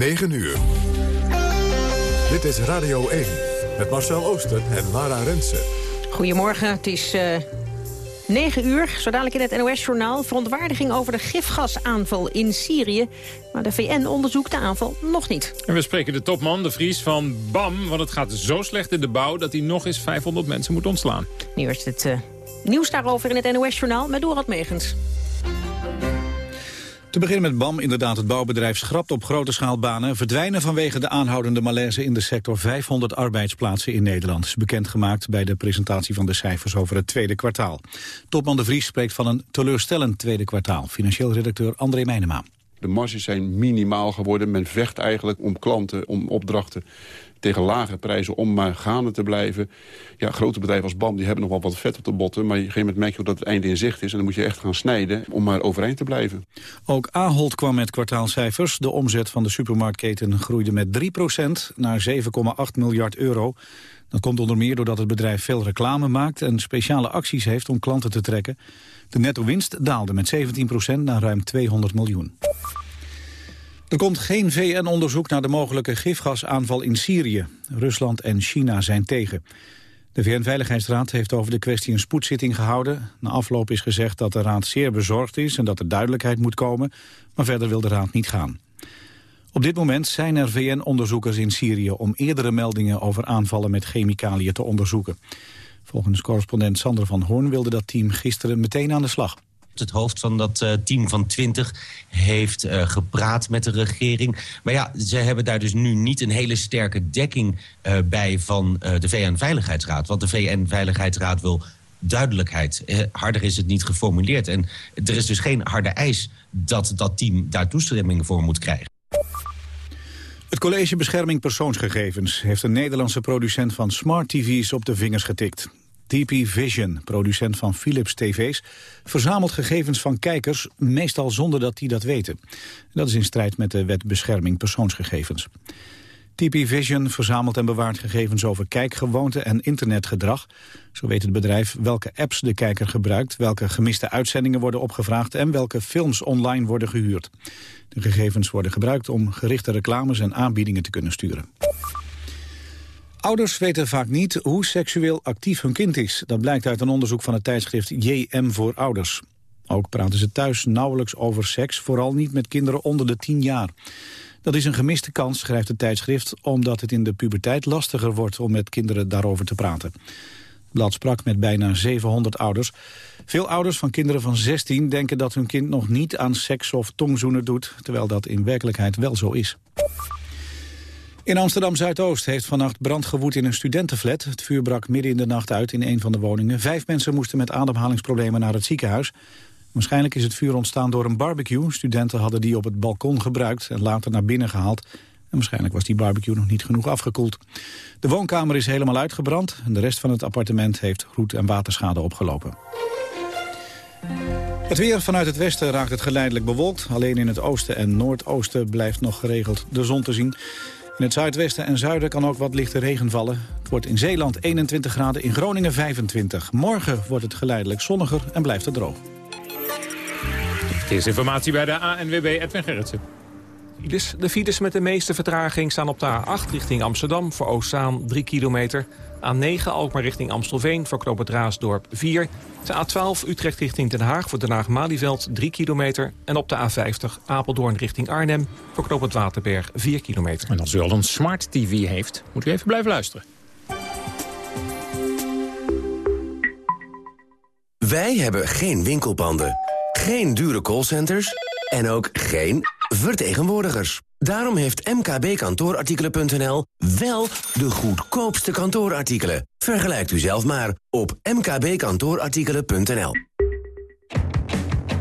9 uur. Dit is Radio 1 met Marcel Ooster en Lara Rensen. Goedemorgen, het is uh, 9 uur. Zo dadelijk in het NOS-journaal. Verontwaardiging over de gifgasaanval in Syrië. Maar de VN onderzoekt de aanval nog niet. En we spreken de topman, de Vries van BAM. Want het gaat zo slecht in de bouw dat hij nog eens 500 mensen moet ontslaan. Nu is het uh, nieuws daarover in het NOS-journaal met Dorad Megens. Te beginnen met BAM. Inderdaad, het bouwbedrijf schrapt op grote schaal banen. Verdwijnen vanwege de aanhoudende malaise in de sector 500 arbeidsplaatsen in Nederland. is bekendgemaakt bij de presentatie van de cijfers over het tweede kwartaal. Topman de Vries spreekt van een teleurstellend tweede kwartaal. Financieel redacteur André Meijnema. De marges zijn minimaal geworden. Men vecht eigenlijk om klanten, om opdrachten tegen lage prijzen om maar gaande te blijven. Ja, grote bedrijven als BAM die hebben nog wel wat vet op de botten... maar op een gegeven moment merk je dat het einde in zicht is... en dan moet je echt gaan snijden om maar overeind te blijven. Ook Ahold kwam met kwartaalcijfers. De omzet van de supermarktketen groeide met 3% naar 7,8 miljard euro. Dat komt onder meer doordat het bedrijf veel reclame maakt... en speciale acties heeft om klanten te trekken. De netto-winst daalde met 17% naar ruim 200 miljoen. Er komt geen VN-onderzoek naar de mogelijke gifgasaanval in Syrië. Rusland en China zijn tegen. De VN-veiligheidsraad heeft over de kwestie een spoedzitting gehouden. Na afloop is gezegd dat de raad zeer bezorgd is en dat er duidelijkheid moet komen. Maar verder wil de raad niet gaan. Op dit moment zijn er VN-onderzoekers in Syrië om eerdere meldingen over aanvallen met chemicaliën te onderzoeken. Volgens correspondent Sander van Hoorn wilde dat team gisteren meteen aan de slag. Het hoofd van dat uh, team van 20 heeft uh, gepraat met de regering. Maar ja, ze hebben daar dus nu niet een hele sterke dekking uh, bij van de VN-veiligheidsraad. Want de VN-veiligheidsraad wil duidelijkheid. harder is het niet geformuleerd. En er is dus geen harde eis dat dat team daar toestemming voor moet krijgen. Het College Bescherming Persoonsgegevens heeft een Nederlandse producent van smart TV's op de vingers getikt. TP Vision, producent van Philips TV's, verzamelt gegevens van kijkers, meestal zonder dat die dat weten. Dat is in strijd met de wet bescherming persoonsgegevens. TP Vision verzamelt en bewaart gegevens over kijkgewoonten en internetgedrag. Zo weet het bedrijf welke apps de kijker gebruikt, welke gemiste uitzendingen worden opgevraagd en welke films online worden gehuurd. De gegevens worden gebruikt om gerichte reclames en aanbiedingen te kunnen sturen. Ouders weten vaak niet hoe seksueel actief hun kind is. Dat blijkt uit een onderzoek van het tijdschrift JM voor Ouders. Ook praten ze thuis nauwelijks over seks, vooral niet met kinderen onder de 10 jaar. Dat is een gemiste kans, schrijft het tijdschrift, omdat het in de puberteit lastiger wordt om met kinderen daarover te praten. Blad sprak met bijna 700 ouders. Veel ouders van kinderen van 16 denken dat hun kind nog niet aan seks of tongzoenen doet, terwijl dat in werkelijkheid wel zo is. In Amsterdam-Zuidoost heeft vannacht brand gewoed in een studentenflat. Het vuur brak midden in de nacht uit in een van de woningen. Vijf mensen moesten met ademhalingsproblemen naar het ziekenhuis. Waarschijnlijk is het vuur ontstaan door een barbecue. Studenten hadden die op het balkon gebruikt en later naar binnen gehaald. En waarschijnlijk was die barbecue nog niet genoeg afgekoeld. De woonkamer is helemaal uitgebrand en de rest van het appartement heeft roet- en waterschade opgelopen. Het weer vanuit het westen raakt het geleidelijk bewolkt. Alleen in het oosten en noordoosten blijft nog geregeld de zon te zien. In het zuidwesten en zuiden kan ook wat lichte regen vallen. Het wordt in Zeeland 21 graden, in Groningen 25. Morgen wordt het geleidelijk zonniger en blijft het droog. Eerste informatie bij de ANWB Edwin Gerritsen. De files met de meeste vertraging staan op de A8 richting Amsterdam... voor Oostzaan 3 kilometer. A9 Alkmaar richting Amstelveen voor Knoop het Raasdorp 4. De A12 Utrecht richting Den Haag voor Den Haag-Malieveld 3 kilometer. En op de A50 Apeldoorn richting Arnhem voor Knoop het Waterberg 4 kilometer. En als u al een smart TV heeft, moet u even blijven luisteren. Wij hebben geen winkelpanden, geen dure callcenters en ook geen vertegenwoordigers. Daarom heeft mkbkantoorartikelen.nl wel de goedkoopste kantoorartikelen. Vergelijkt u zelf maar op mkbkantoorartikelen.nl.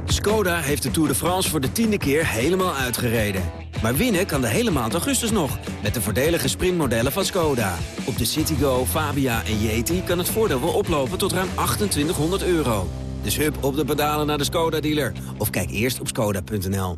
Skoda heeft de Tour de France voor de tiende keer helemaal uitgereden. Maar winnen kan de hele maand augustus nog, met de voordelige sprintmodellen van Skoda. Op de Citigo, Fabia en Yeti kan het voordeel wel oplopen tot ruim 2800 euro. Dus hup op de pedalen naar de Skoda-dealer. Of kijk eerst op skoda.nl.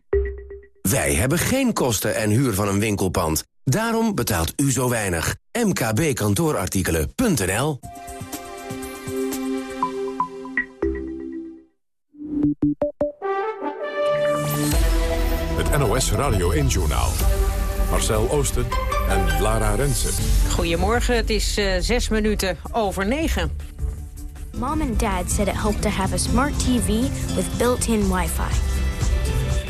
Wij hebben geen kosten en huur van een winkelpand. Daarom betaalt u zo weinig. mkbkantoorartikelen.nl Het NOS Radio 1-journaal. Marcel Oosten en Lara Rensen. Goedemorgen, het is eh, zes minuten over negen. Mom and Dad said it helped to have a smart TV with built-in Wi-Fi.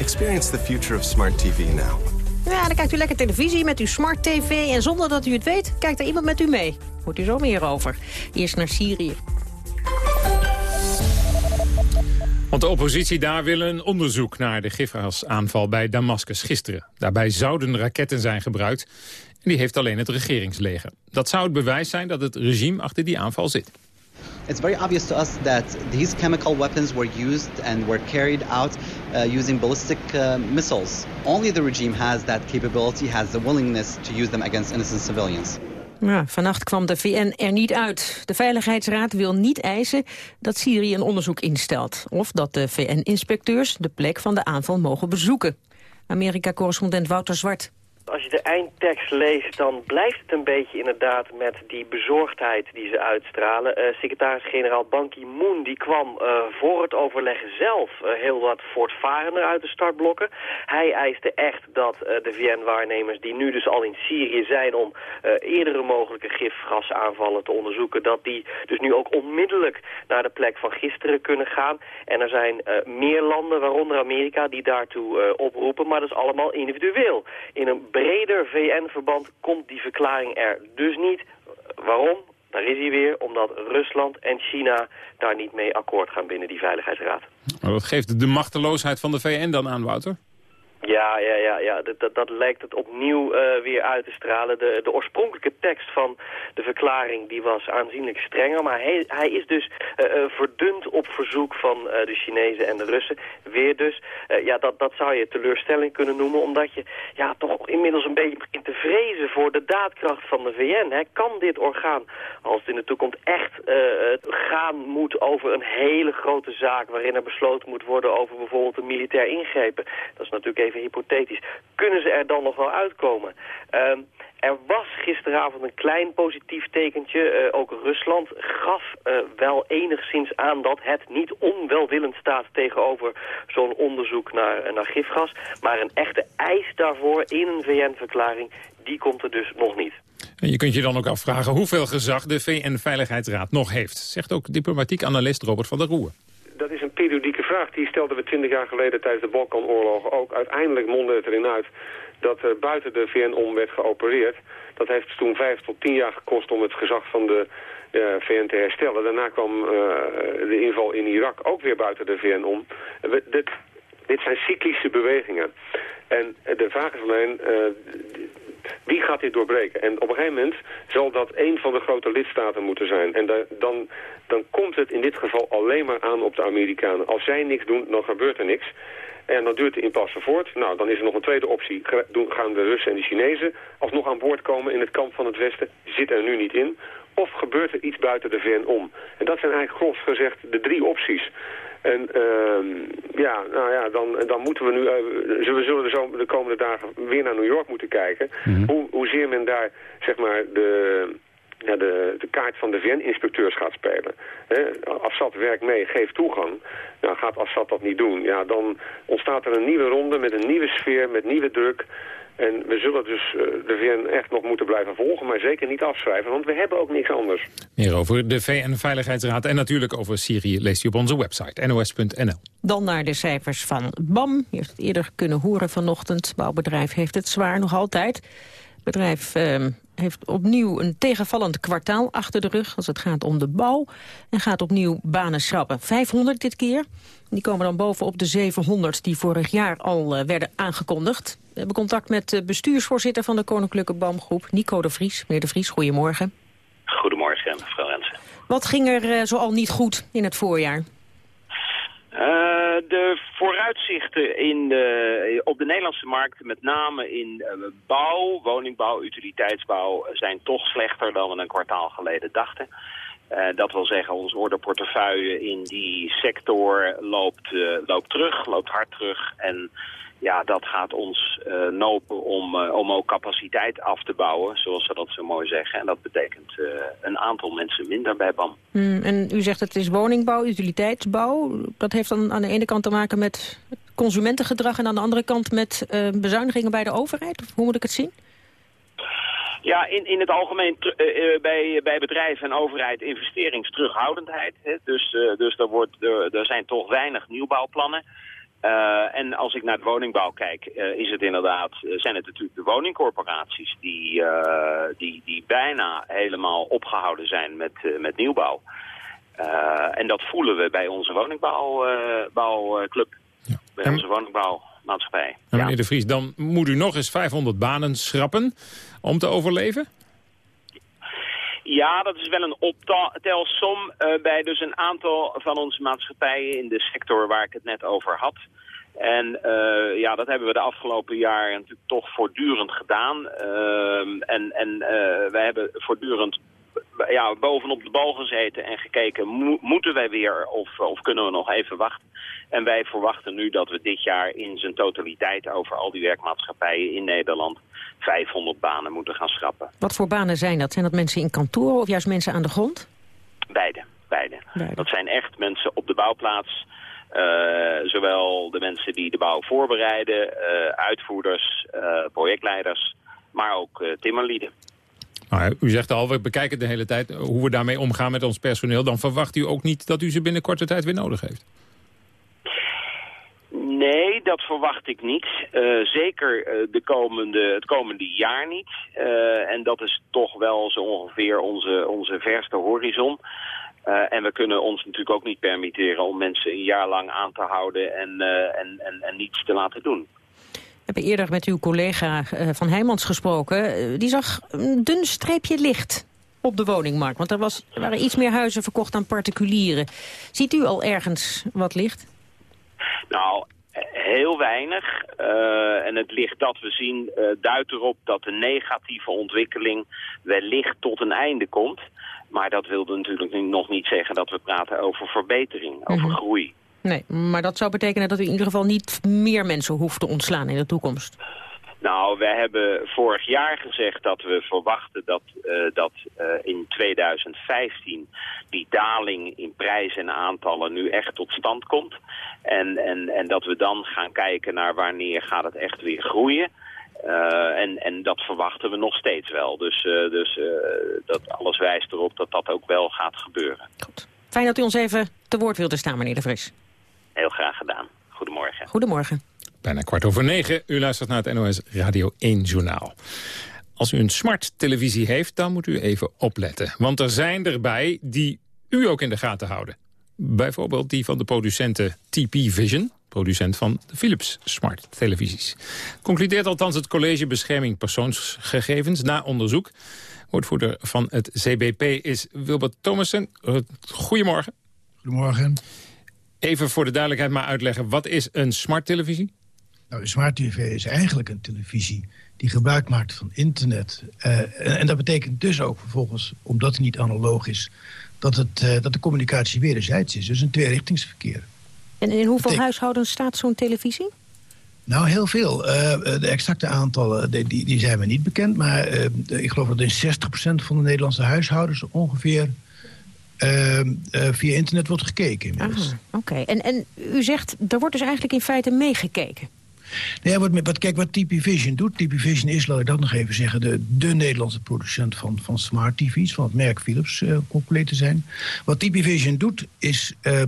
Experience the future of smart TV now. Ja, dan kijkt u lekker televisie met uw smart tv... en zonder dat u het weet, kijkt er iemand met u mee. Hoort u zo meer over. Eerst naar Syrië. Want de oppositie daar wil een onderzoek naar de gifgasaanval bij Damascus gisteren. Daarbij zouden raketten zijn gebruikt. En die heeft alleen het regeringsleger. Dat zou het bewijs zijn dat het regime achter die aanval zit. It's very obvious to us that these chemical weapons were used and were carried out uh, using ballistic uh, missiles. Only the regime has that capability, has the willingness to use them against innocent civilians. Ja, vannacht kwam de VN er niet uit. De Veiligheidsraad wil niet eisen dat Syrië een onderzoek instelt... of dat de VN-inspecteurs de plek van de aanval mogen bezoeken. Amerika-correspondent Wouter Zwart. Als je de eindtekst leest, dan blijft het een beetje inderdaad met die bezorgdheid die ze uitstralen. Eh, Secretaris-generaal Ban Ki-moon die kwam eh, voor het overleg zelf eh, heel wat voortvarender uit de startblokken. Hij eiste echt dat de VN-waarnemers die nu dus al in Syrië zijn om eerdere mogelijke gifgasaanvallen te onderzoeken, dat die dus nu ook onmiddellijk naar de plek van gisteren kunnen gaan. En er zijn meer landen, waaronder Amerika, die daartoe oproepen, maar dat is allemaal individueel. In een breder VN-verband komt die verklaring er dus niet. Waarom? Daar is hij weer, omdat Rusland en China daar niet mee akkoord gaan binnen die Veiligheidsraad. Maar wat geeft de machteloosheid van de VN dan aan, Wouter? Ja, ja, ja, ja. Dat, dat, dat lijkt het opnieuw uh, weer uit te stralen. De, de oorspronkelijke tekst van de verklaring die was aanzienlijk strenger. Maar hij, hij is dus uh, verdund op verzoek van de Chinezen en de Russen. Weer dus. ja, dat, dat zou je teleurstelling kunnen noemen. Omdat je ja, toch inmiddels een beetje begint te vrezen voor de daadkracht van de VN. Hè. Kan dit orgaan, als het in de toekomst echt gaan moet over een hele grote zaak... waarin er besloten moet worden over bijvoorbeeld een militair ingrepen. Dat is natuurlijk even even hypothetisch, kunnen ze er dan nog wel uitkomen? Uh, er was gisteravond een klein positief tekentje. Uh, ook Rusland gaf uh, wel enigszins aan dat het niet onwelwillend staat tegenover zo'n onderzoek naar, naar gifgas. Maar een echte eis daarvoor in een VN-verklaring, die komt er dus nog niet. En je kunt je dan ook afvragen hoeveel gezag de VN-veiligheidsraad nog heeft, zegt ook diplomatiek analist Robert van der Roer dat is een periodieke vraag. Die stelden we twintig jaar geleden tijdens de Balkanoorlog ook. Uiteindelijk mondde het erin uit dat er buiten de VN om werd geopereerd. Dat heeft toen vijf tot tien jaar gekost om het gezag van de uh, VN te herstellen. Daarna kwam uh, de inval in Irak ook weer buiten de VN om. Dit, dit zijn cyclische bewegingen. En de vraag is alleen, uh, wie gaat dit doorbreken? En op een gegeven moment zal dat een van de grote lidstaten moeten zijn. En da dan, dan komt het in dit geval alleen maar aan op de Amerikanen. Als zij niks doen, dan gebeurt er niks. En dan duurt de impasse voort. Nou, dan is er nog een tweede optie. Gaan de Russen en de Chinezen alsnog aan boord komen in het kamp van het Westen? Zit er nu niet in. Of gebeurt er iets buiten de VN om? En dat zijn eigenlijk gros gezegd de drie opties. En uh, ja, nou ja, dan, dan moeten we nu, uh, we zullen de, zo, de komende dagen weer naar New York moeten kijken. Mm -hmm. hoe, hoezeer men daar, zeg maar, de, ja, de, de kaart van de VN-inspecteurs gaat spelen. He, Assad werkt mee, geeft toegang. Nou, gaat Assad dat niet doen, ja, dan ontstaat er een nieuwe ronde met een nieuwe sfeer, met nieuwe druk. En we zullen dus uh, de VN echt nog moeten blijven volgen, maar zeker niet afschrijven, want we hebben ook niks anders. Meer over de VN-veiligheidsraad en natuurlijk over Syrië leest u op onze website nos.nl. Dan naar de cijfers van BAM. Je heeft het eerder kunnen horen vanochtend. Het bouwbedrijf heeft het zwaar nog altijd. Het bedrijf uh, heeft opnieuw een tegenvallend kwartaal achter de rug... als het gaat om de bouw en gaat opnieuw banen schrappen. 500 dit keer. Die komen dan bovenop de 700 die vorig jaar al uh, werden aangekondigd. We hebben contact met de bestuursvoorzitter van de Koninklijke BAM-groep, Nico de Vries. Meneer de Vries, goedemorgen. Wat ging er uh, zoal niet goed in het voorjaar? Uh, de vooruitzichten in de, op de Nederlandse markt, met name in uh, bouw, woningbouw, utiliteitsbouw, zijn toch slechter dan we een kwartaal geleden dachten. Uh, dat wil zeggen, ons orderportefeuille in die sector loopt, loopt terug, loopt hard terug. En ja, dat gaat ons uh, nopen om, uh, om ook capaciteit af te bouwen, zoals ze dat zo mooi zeggen. En dat betekent uh, een aantal mensen minder bij BAM. Hmm, en u zegt het is woningbouw, utiliteitsbouw. Dat heeft dan aan de ene kant te maken met consumentengedrag... en aan de andere kant met bezuinigingen bij de overheid? Of hoe moet ik het zien? Ja, in, in het algemeen bij, bij bedrijven en overheid investeringsterughoudendheid. Hè. Dus, dus er, wordt, er, er zijn toch weinig nieuwbouwplannen. Uh, en als ik naar de woningbouw kijk, uh, is het inderdaad, uh, zijn het natuurlijk de woningcorporaties die, die, die bijna helemaal opgehouden zijn met, met nieuwbouw. en dat voelen we bij onze woningbouwclub, ja. bij en... onze woningbouwmaatschappij. En meneer De Vries, dan moet u nog eens 500 banen schrappen om te overleven? Ja, dat is wel een optelsom uh, bij dus een aantal van onze maatschappijen in de sector waar ik het net over had. En uh, ja, dat hebben we de afgelopen jaren natuurlijk toch voortdurend gedaan. Uh, en en uh, wij hebben voortdurend ja, bovenop de bal gezeten en gekeken, mo moeten wij weer of, of kunnen we nog even wachten? En wij verwachten nu dat we dit jaar in zijn totaliteit over al die werkmaatschappijen in Nederland 500 banen moeten gaan schrappen. Wat voor banen zijn dat? Zijn dat mensen in kantoren of juist mensen aan de grond? Beide, beide. beide. Dat zijn echt mensen op de bouwplaats. Uh, zowel de mensen die de bouw voorbereiden, uh, uitvoerders, uh, projectleiders, maar ook timmerlieden. Nou, u zegt al, we bekijken de hele tijd hoe we daarmee omgaan met ons personeel. Dan verwacht u ook niet dat u ze binnen korte tijd weer nodig heeft. Nee, dat verwacht ik niet. Uh, zeker uh, de komende, het komende jaar niet. Uh, en dat is toch wel zo ongeveer onze, onze verste horizon. en we kunnen ons natuurlijk ook niet permitteren om mensen een jaar lang aan te houden en, en, en, en niets te laten doen. We hebben eerder met uw collega Van Heijmans gesproken. die zag een dun streepje licht op de woningmarkt. Want er, was, er waren iets meer huizen verkocht aan particulieren. Ziet u al ergens wat licht? Nou, heel weinig. Uh, en het licht dat we zien uh, duidt erop dat de negatieve ontwikkeling wellicht tot een einde komt. Maar dat wilde natuurlijk nog niet zeggen dat we praten over verbetering, mm -hmm. over groei. Nee, maar dat zou betekenen dat u in ieder geval niet meer mensen hoeft te ontslaan in de toekomst. Nou, we hebben vorig jaar gezegd dat we verwachten dat, uh, dat uh, in 2015 die daling in prijzen en aantallen nu echt tot stand komt. En, en, en dat we dan gaan kijken naar wanneer gaat het echt weer groeien. Uh, en, en dat verwachten we nog steeds wel. Dus, dus dat alles wijst erop dat dat ook wel gaat gebeuren. Goed. Fijn dat u ons even te woord wilde staan, meneer De Vries. Heel graag gedaan. Goedemorgen. Goedemorgen. Bijna kwart over negen. U luistert naar het NOS Radio 1 Journaal. Als u een smart televisie heeft, dan moet u even opletten. Want er zijn erbij die u ook in de gaten houden. Bijvoorbeeld die van de producenten TP Vision, producent van de Philips Smart televisies. Concludeert althans het College Bescherming Persoonsgegevens na onderzoek. Woordvoerder van het CBP is Wilbert Thomassen. Goedemorgen. Goedemorgen. Even voor de duidelijkheid maar uitleggen, wat is een smart televisie? Nou, smart tv is eigenlijk een televisie die gebruik maakt van internet. Uh, en, en, dat betekent dus ook vervolgens, omdat het niet analoog is... dat, het, uh, dat de communicatie wederzijds is. Dus een tweerichtingsverkeer. En in hoeveel huishoudens staat zo'n televisie? Nou, heel veel. Uh, de exacte aantallen die, die, zijn me niet bekend. Maar ik geloof dat in 60% van de Nederlandse huishoudens ongeveer uh, via internet wordt gekeken inmiddels. Oké, en, en u zegt, er wordt dus eigenlijk in feite meegekeken. Nee, wat, wat, kijk, wat TP Vision doet... TP Vision is, laat ik dat nog even zeggen... de, de Nederlandse producent van, van smart tv's, van het merk Philips uh, compleet te zijn. Wat TP Vision doet, is uh, uh,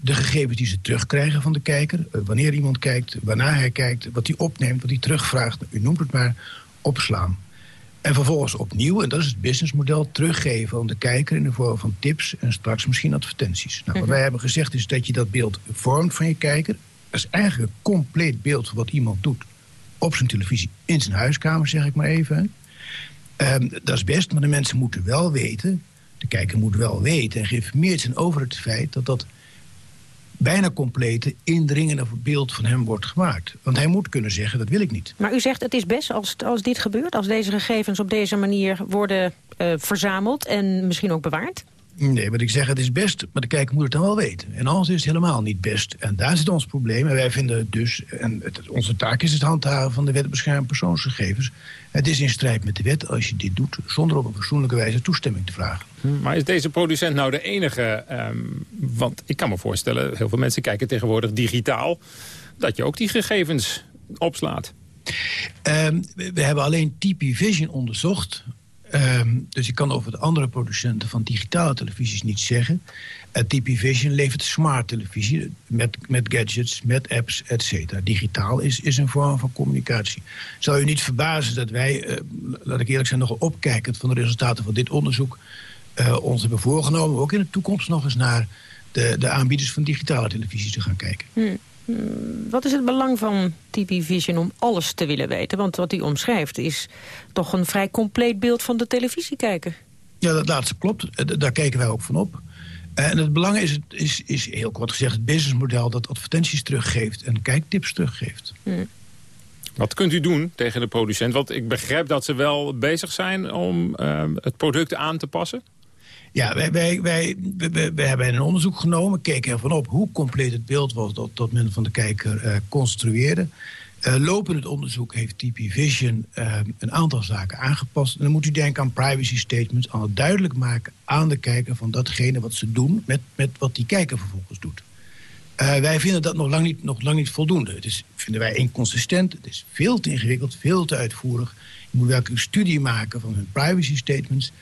de gegevens die ze terugkrijgen van de kijker... wanneer iemand kijkt, waarna hij kijkt, wat hij opneemt, wat hij terugvraagt... u noemt het maar, opslaan. En vervolgens opnieuw, en dat is het businessmodel, teruggeven aan de kijker in de vorm van tips en straks misschien advertenties. Nou, wat mhm. wij hebben gezegd is dat je dat beeld vormt van je kijker. Is eigenlijk een compleet beeld van wat iemand doet op zijn televisie, in zijn huiskamer, zeg ik maar even. Um, dat is best, maar de mensen moeten wel weten De kijker moet wel weten en geïnformeerd zijn over het feit... dat dat bijna complete, indringende beeld van hem wordt gemaakt. Want hij moet kunnen zeggen, dat wil ik niet. Maar u zegt, het is best als, als dit gebeurt... als deze gegevens op deze manier worden uh, verzameld en misschien ook bewaard? Nee, wat ik zeg, het is best, maar de kijker moet het dan wel weten. En anders is het helemaal niet best. En daar zit ons probleem. En wij vinden dus, en het, onze taak is het handhaven van de wet bescherming persoonsgegevens. Het is in strijd met de wet als je dit doet zonder op een fatsoenlijke wijze toestemming te vragen. Hm, maar is deze producent nou de enige? Um, want ik kan me voorstellen, heel veel mensen kijken tegenwoordig digitaal... dat je ook die gegevens opslaat. Um, we, we hebben alleen TP Vision onderzocht Um, dus ik kan over de andere producenten van digitale televisies niet zeggen. Uh, TP Vision levert smart televisie met, met gadgets, met apps, et cetera. Digitaal is, is een vorm van communicatie. Zou u niet verbazen dat wij, uh, laat ik eerlijk zijn, nogal opkijkend van de resultaten van dit onderzoek... Uh, ons hebben voorgenomen, ook in de toekomst nog eens naar de, de aanbieders van digitale televisie te gaan kijken. Hmm. Hmm, wat is het belang van TP Vision om alles te willen weten? Want wat hij omschrijft is toch een vrij compleet beeld van de televisiekijker. Ja, dat laatste klopt. Eh, daar kijken wij ook van op. Eh, en het belang is, is, is heel kort gezegd het businessmodel... dat advertenties teruggeeft en kijktips teruggeeft. Hmm. Wat kunt u doen tegen de producent? Want ik begrijp dat ze wel bezig zijn om uh, het product aan te passen. Ja, wij, wij, wij, wij, hebben een onderzoek genomen, keken ervan op hoe compleet het beeld was dat, dat men van de kijker uh, construeerde. Uh, lopend het onderzoek heeft TP Vision uh, een aantal zaken aangepast. En dan moet u denken aan privacy statements, aan het duidelijk maken aan de kijker van datgene wat ze doen met, met wat die kijker vervolgens doet. wij vinden dat nog lang niet, nog lang niet voldoende. Het is, vinden wij inconsistent, het is veel te ingewikkeld, veel te uitvoerig. Je moet welke studie maken van hun privacy statements.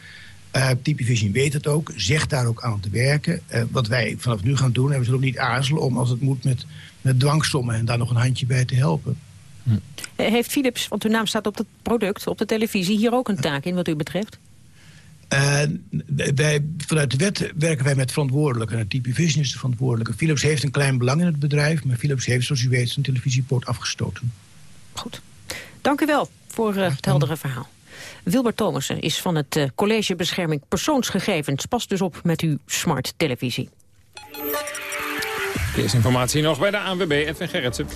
Uh, Vision weet het ook, zegt daar ook aan te werken. Uh, wat wij vanaf nu gaan doen, en we zullen ook niet aarzelen... om als het moet met, met dwangsommen en daar nog een handje bij te helpen. Hm. Heeft Philips, want uw naam staat op het product, op de televisie... hier ook een taak in wat u betreft? Uh, wij, vanuit de wet werken wij met verantwoordelijke. En TP Vision is de verantwoordelijke. Philips heeft een klein belang in het bedrijf... maar Philips heeft, zoals u weet, zijn televisiepoort afgestoten. Goed. Dank u wel voor het heldere verhaal. Wilbert Thomassen is van het uh, College Bescherming Persoonsgegevens. Pas dus op met uw smart televisie. Informatie nog bij de ANWB, Edwin Gerritsen.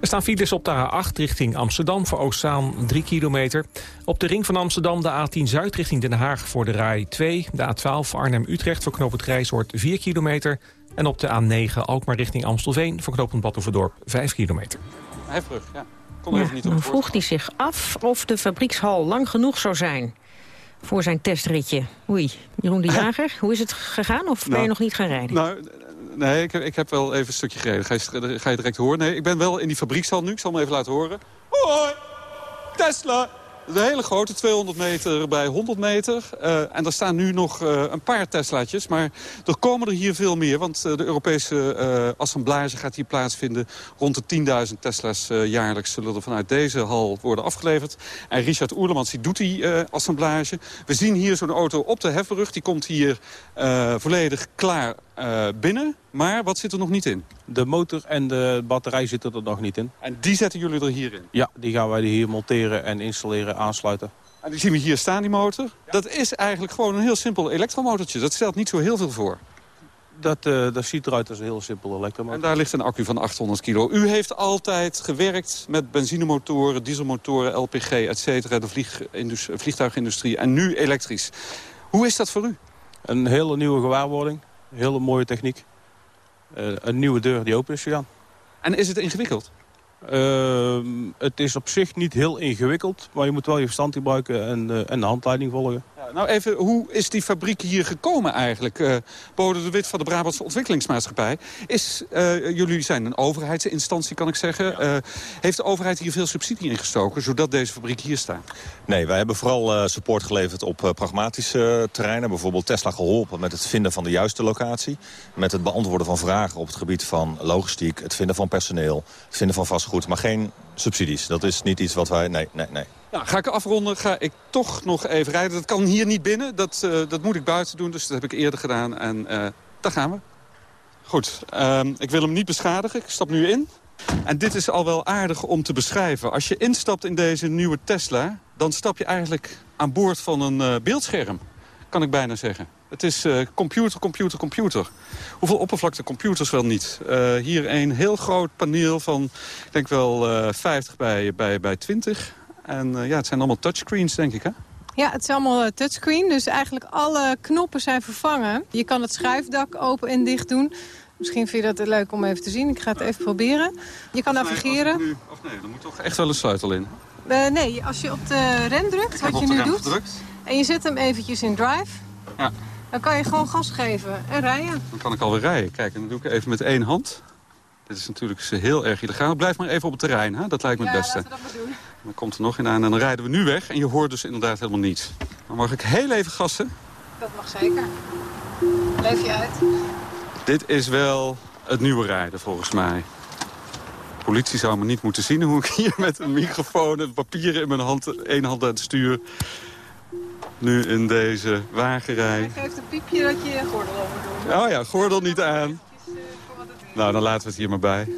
Er staan files op de A8 richting Amsterdam voor Oostzaan 3 kilometer. Op de ring van Amsterdam de A10 Zuid richting Den Haag voor de RAI 2. De A12 Arnhem-Utrecht voor knooppunt Grijshoort 4 kilometer. En op de A9 Alkmaar richting Amstelveen voor knooppunt Badhoevedorp 5 kilometer. Heftig, ja. Ja, dan vroeg hij zich af of de fabriekshal lang genoeg zou zijn voor zijn testritje. Oei, Jeroen de Jager, hoe is het gegaan of ben je Nou, nog niet gaan rijden? Nou, nee, ik heb, ik heb wel even een stukje gereden. Ga je, ga je direct horen. Nee, ik ben wel in die fabriekshal nu. Ik zal hem even laten horen. Hoi, Tesla. Een hele grote, 200 meter bij 100 meter. Uh, en er staan nu nog uh, een paar Teslaatjes. Maar er komen er hier veel meer. Want uh, de Europese assemblage gaat hier plaatsvinden. Rond de 10.000 Tesla's jaarlijks zullen er vanuit deze hal worden afgeleverd. En Richard Oerlemans die doet die assemblage. We zien hier zo'n auto op de hefbrug. Die komt hier volledig klaar uh, binnen. Maar wat zit er nog niet in? De motor en de batterij zitten er nog niet in. En die zetten jullie er hier in? Ja, die gaan wij hier monteren en installeren, aansluiten. En die zien we hier staan, die motor. Ja. Dat is eigenlijk gewoon een heel simpel elektromotortje. Dat stelt niet zo heel veel voor. Dat, uh, dat ziet eruit als een heel simpel elektromotor. En daar ligt een accu van 800 kilo. U heeft altijd gewerkt met benzinemotoren, dieselmotoren, LPG, et cetera. De vliegtuigindustrie en nu elektrisch. Hoe is dat voor u? Een hele nieuwe gewaarwording. Hele mooie techniek. Uh, een nieuwe deur die open is gegaan. En is het ingewikkeld? Uh, het is op zich niet heel ingewikkeld, maar je moet wel je verstand gebruiken en, uh, en de handleiding volgen. Ja, nou even, hoe is die fabriek hier gekomen eigenlijk? Uh, Bode de Wit van de Brabantse Ontwikkelingsmaatschappij. Is, jullie zijn een overheidsinstantie, kan ik zeggen. Ja. heeft de overheid hier veel subsidie ingestoken, zodat deze fabriek hier staat? Nee, wij hebben vooral support geleverd op pragmatische terreinen. Bijvoorbeeld Tesla geholpen met het vinden van de juiste locatie. Met het beantwoorden van vragen op het gebied van logistiek, het vinden van personeel, het vinden van vastgoed maar geen subsidies. Dat is niet iets wat wij... Nee, nee, nee. Nou, ga ik afronden, ga ik toch nog even rijden. Dat kan hier niet binnen, dat, uh, dat moet ik buiten doen. Dus dat heb ik eerder gedaan en uh, daar gaan we. Goed, uh, ik wil hem niet beschadigen. Ik stap nu in. En dit is al wel aardig om te beschrijven. Als je instapt in deze nieuwe Tesla... dan stap je eigenlijk aan boord van een uh, beeldscherm. Kan ik bijna zeggen. Het is uh, computer, computer, computer. Hoeveel oppervlakte computers wel niet? Uh, hier een heel groot paneel van, ik denk wel uh, 50 bij, bij, bij 20. En ja, het zijn allemaal touchscreens, denk ik, hè? Ja, het is allemaal touchscreen, dus eigenlijk alle knoppen zijn vervangen. Je kan het schuifdak open en dicht doen. Misschien vind je dat leuk om even te zien. Ik ga het even proberen. Je kan navigeren. Nu, of nee, er moet toch echt wel een sleutel in? Uh, nee, als je op de rem drukt, wat je nu doet... Gedrukt. En je zet hem eventjes in drive. Ja. Dan kan je gewoon gas geven en rijden. Dan kan ik alweer rijden. Kijk, en dan doe ik even met één hand. Dit is natuurlijk heel erg illegaal. Blijf maar even op het terrein, hè? dat lijkt me het beste. Ja, laten we dat maar doen. Dan komt er nog in aan en dan rijden we nu weg. En je hoort dus inderdaad helemaal niets. Dan mag ik heel even gassen. Dat mag zeker. Leef je uit. Dit is wel het nieuwe rijden, volgens mij. De politie zou me niet moeten zien hoe ik hier met een microfoon en papieren in mijn hand, één hand aan het stuur, nu in deze wagen rij. Hij geeft een piepje dat je je gordel over doet. Oh ja, gordel niet aan. Nou, dan laten we het hier maar bij.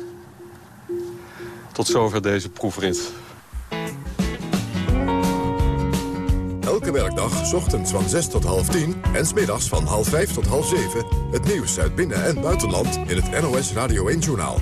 Tot zover deze proefrit. Elke werkdag, s ochtends van 6 tot half 10 en smiddags van half 5 tot half 7... het nieuws uit binnen- en buitenland in het NOS Radio 1-journaal.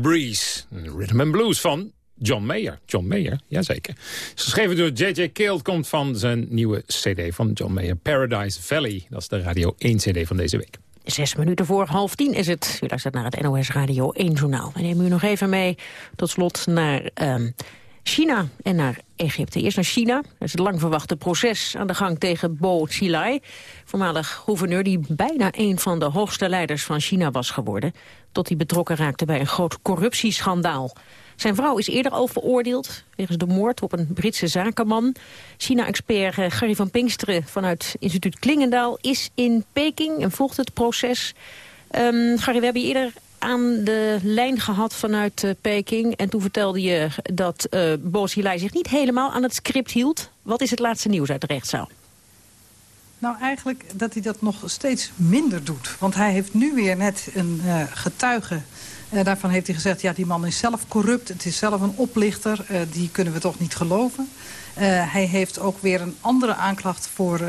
Breeze, Rhythm and Blues van John Mayer. John Mayer, jazeker. Is geschreven door J.J. Cale, komt van zijn nieuwe cd van John Mayer. Paradise Valley, dat is de Radio 1 cd van deze week. Zes minuten voor half tien is het. U luistert naar het NOS Radio 1 journaal. We nemen u nog even mee tot slot naar ehm, China en naar Egypte. Eerst naar China. Er is het lang verwachte proces aan de gang tegen Bo Xilai. Voormalig gouverneur die bijna een van de hoogste leiders van China was geworden. Tot hij betrokken raakte bij een groot corruptieschandaal. Zijn vrouw is eerder al veroordeeld wegens de moord op een Britse zakenman. China-expert eh, Gary van Pinksteren vanuit instituut Klingendaal is in Peking en volgt het proces. Um, Gary, we hebben eerder aan de lijn gehad vanuit uh, Peking. En toen vertelde je dat uh, Boos Hilai zich niet helemaal aan het script hield. Wat is het laatste nieuws uit de rechtszaal? Nou, eigenlijk dat hij dat nog steeds minder doet. Want hij heeft nu weer net een uh, getuige... Daarvan heeft hij gezegd, ja, die man is zelf corrupt. Het is zelf een oplichter. Die kunnen we toch niet geloven. hij heeft ook weer een andere aanklacht voor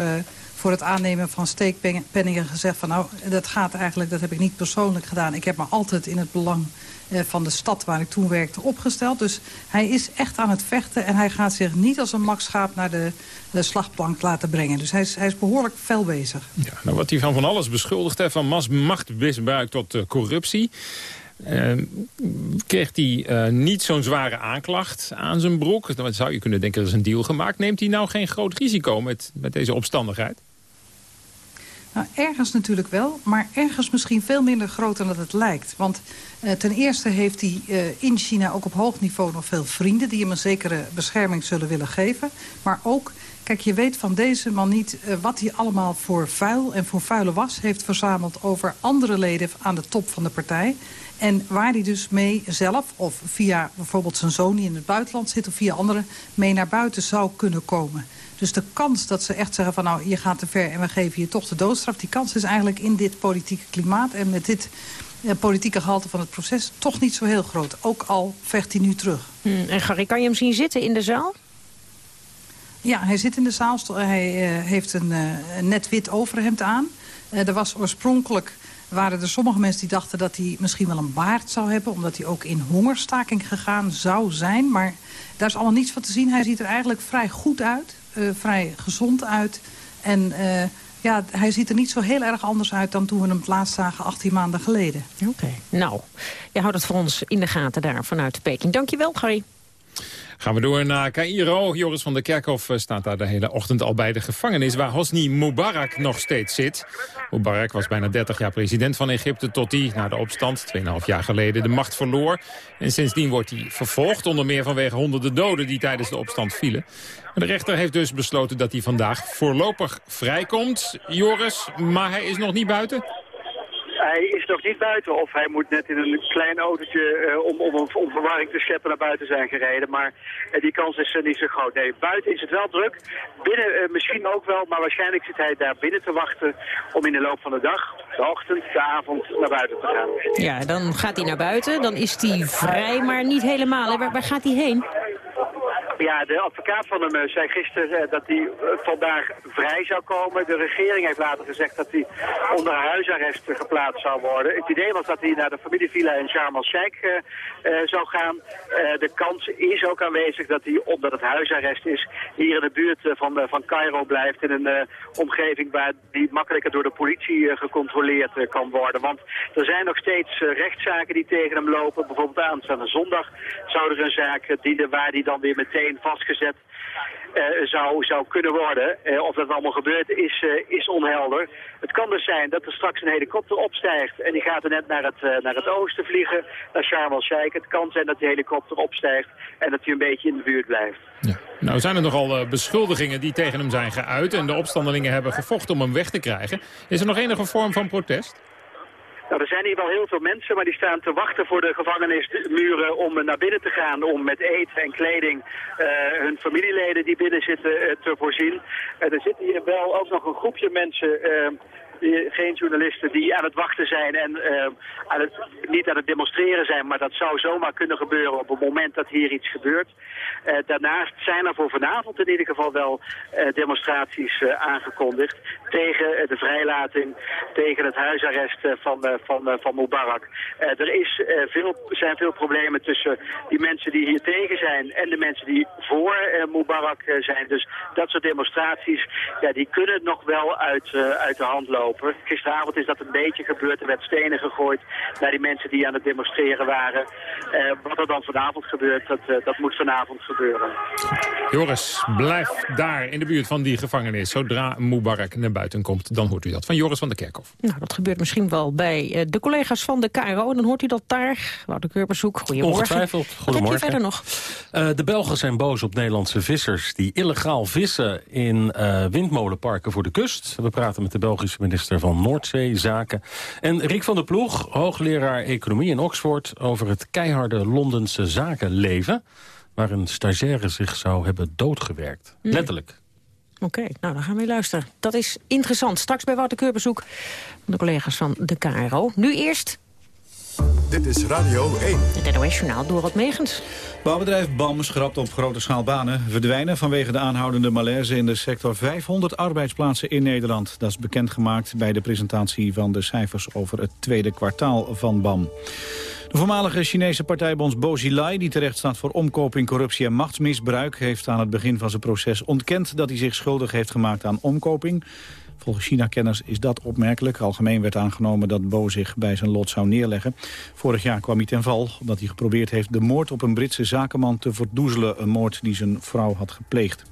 voor het aannemen van steekpenningen gezegd van nou, dat gaat eigenlijk, dat heb ik niet persoonlijk gedaan. Ik heb me altijd in het belang eh, van de stad waar ik toen werkte opgesteld. Dus hij is echt aan het vechten en hij gaat zich niet als een makschaap naar de, de slagplank laten brengen. Dus hij is, hij is behoorlijk fel bezig. Ja, nou, wat hij van van alles beschuldigt, hè, van machtmisbruik tot uh, corruptie. Uh, kreeg hij niet zo'n zware aanklacht aan zijn broek. Dan zou je kunnen denken, dat is een deal gemaakt. Neemt hij nou geen groot risico met, met deze opstandigheid? Nou, ergens natuurlijk wel, maar ergens misschien veel minder groot dan dat het lijkt. Want uh, ten eerste heeft hij uh, in China ook op hoog niveau nog veel vrienden... die hem een zekere bescherming zullen willen geven. Maar ook, kijk, je weet van deze man niet uh, wat hij allemaal voor vuil en voor vuile was... heeft verzameld over andere leden aan de top van de partij. En waar hij dus mee zelf, of via bijvoorbeeld zijn zoon die in het buitenland zit... of via anderen, mee naar buiten zou kunnen komen... Dus de kans dat ze echt zeggen van nou, je gaat te ver en we geven je toch de doodstraf... die kans is eigenlijk in dit politieke klimaat en met dit eh, politieke gehalte van het proces... toch niet zo heel groot. Ook al vecht hij nu terug. Hmm, en Gary, kan je hem zien zitten in de zaal? Ja, hij zit in de zaal. Hij uh, heeft een, uh, net wit overhemd aan. Uh, er was oorspronkelijk waren er sommige mensen die dachten dat hij misschien wel een baard zou hebben... omdat hij ook in hongerstaking gegaan zou zijn. Maar daar is allemaal niets van te zien. Hij ziet er eigenlijk vrij goed uit vrij gezond uit. En ja, hij ziet er niet zo heel erg anders uit dan toen we hem het laatst zagen 18 maanden geleden. Oké, nou, je houdt het voor ons in de gaten daar vanuit Peking. Dankjewel, Gary. Gaan we door naar Cairo. Joris van der Kerkhof eh, staat daar de hele ochtend al bij de gevangenis... waar Hosni Mubarak nog steeds zit. Mubarak was bijna 30 jaar president van Egypte... tot hij na de opstand, 2,5 jaar geleden, de macht verloor. En sindsdien wordt hij vervolgd, onder meer vanwege honderden doden... die tijdens de opstand vielen. De rechter heeft dus besloten dat hij vandaag voorlopig vrijkomt. Joris, maar hij is nog niet buiten? Hij is nog niet buiten of hij moet net in een klein autootje uh, om, om, om verwarring te scheppen naar buiten zijn gereden. Maar uh, die kans is uh, niet zo groot. Nee, buiten is het wel druk. Binnen misschien ook wel, maar waarschijnlijk zit hij daar binnen te wachten om in de loop van de dag, de ochtend, de avond naar buiten te gaan. Ja, dan gaat hij naar buiten. Dan is hij vrij, maar niet helemaal. Waar gaat hij heen? Ja, de advocaat van hem zei gisteren dat hij vandaag vrij zou komen. De regering heeft later gezegd dat hij onder huisarrest geplaatst zou worden. Het idee was dat hij naar de familievilla in Sharm el-Sheikh zou gaan. De kans is ook aanwezig dat hij, omdat het huisarrest is, hier in de buurt van, van Cairo blijft. In een omgeving waar die makkelijker door de politie gecontroleerd kan worden. Want er zijn nog steeds rechtszaken die tegen hem lopen. Bijvoorbeeld aanstaande zondag zou er een zaak dienen waar hij dan weer meteen vastgezet uh, zou, zou kunnen worden. Uh, of dat allemaal gebeurt is, uh, is onhelder. Het kan dus zijn dat er straks een helikopter opstijgt en die gaat er net naar het, naar het oosten vliegen, naar Sharm el-Sheikh. Het kan zijn dat die helikopter opstijgt en dat hij een beetje in de buurt blijft. Ja. Nou zijn er nogal beschuldigingen die tegen hem zijn geuit en de opstandelingen hebben gevochten om hem weg te krijgen. Is er nog enige vorm van protest? Nou, er zijn hier wel heel veel mensen, maar die staan te wachten voor de gevangenismuren om naar binnen te gaan. Om met eten en kleding uh, hun familieleden die binnen zitten uh, te voorzien. Er zit hier wel ook nog een groepje mensen geen journalisten die aan het wachten zijn en uh, aan het, niet aan het demonstreren zijn, maar dat zou zomaar kunnen gebeuren op het moment dat hier iets gebeurt. Uh, daarnaast zijn er voor vanavond in ieder geval wel demonstraties aangekondigd tegen de vrijlating, tegen het huisarrest van, van, van Mubarak. er is, veel, zijn veel problemen tussen die mensen die hier tegen zijn en de mensen die voor Mubarak zijn. Dus dat soort demonstraties, ja, die kunnen nog wel uit, uit de hand lopen. Lopen. Gisteravond is dat een beetje gebeurd. Er werd stenen gegooid naar die mensen die aan het demonstreren waren. Eh, wat er dan vanavond gebeurt, dat, eh, dat moet vanavond gebeuren. Joris, blijf daar in de buurt van die gevangenis. Zodra Mubarak naar buiten komt, dan hoort u dat. Van Joris van der Kerkhof. Nou, dat gebeurt misschien wel bij eh, de collega's van de KRO. Dan hoort u dat daar. Wouter Keurbershoek, goedemorgen. Ongetwijfeld. Goedemorgen. Wat heb je verder nog? Uh, de Belgen zijn boos op Nederlandse vissers... die illegaal vissen in uh, windmolenparken voor de kust. We praten met de Belgische minister van Noordzeezaken. En Riek van der Ploeg, hoogleraar economie in Oxford... over het keiharde Londense zakenleven... waar een stagiaire zich zou hebben doodgewerkt. Mm. Letterlijk. Oké, nou dan gaan we luisteren. Dat is interessant. Straks bij Wouter Keurbezoek van de collega's van de KRO. Nu eerst... Dit is Radio 1. Het NOS-journaal Dorot Megens. Bouwbedrijf BAM schrapt op grote schaal banen. Verdwijnen vanwege de aanhoudende malaise in de sector 500 arbeidsplaatsen in Nederland. Dat is bekendgemaakt bij de presentatie van de cijfers over het tweede kwartaal van BAM. De voormalige Chinese partijbonds Bo Xilai, die terecht staat voor omkoping, corruptie en machtsmisbruik, heeft aan het begin van zijn proces ontkend dat hij zich schuldig heeft gemaakt aan omkoping. Volgens China-kenners is dat opmerkelijk. Algemeen werd aangenomen dat Bo zich bij zijn lot zou neerleggen. Vorig jaar kwam hij ten val omdat hij geprobeerd heeft de moord op een Britse zakenman te verdoezelen. Een moord die zijn vrouw had gepleegd.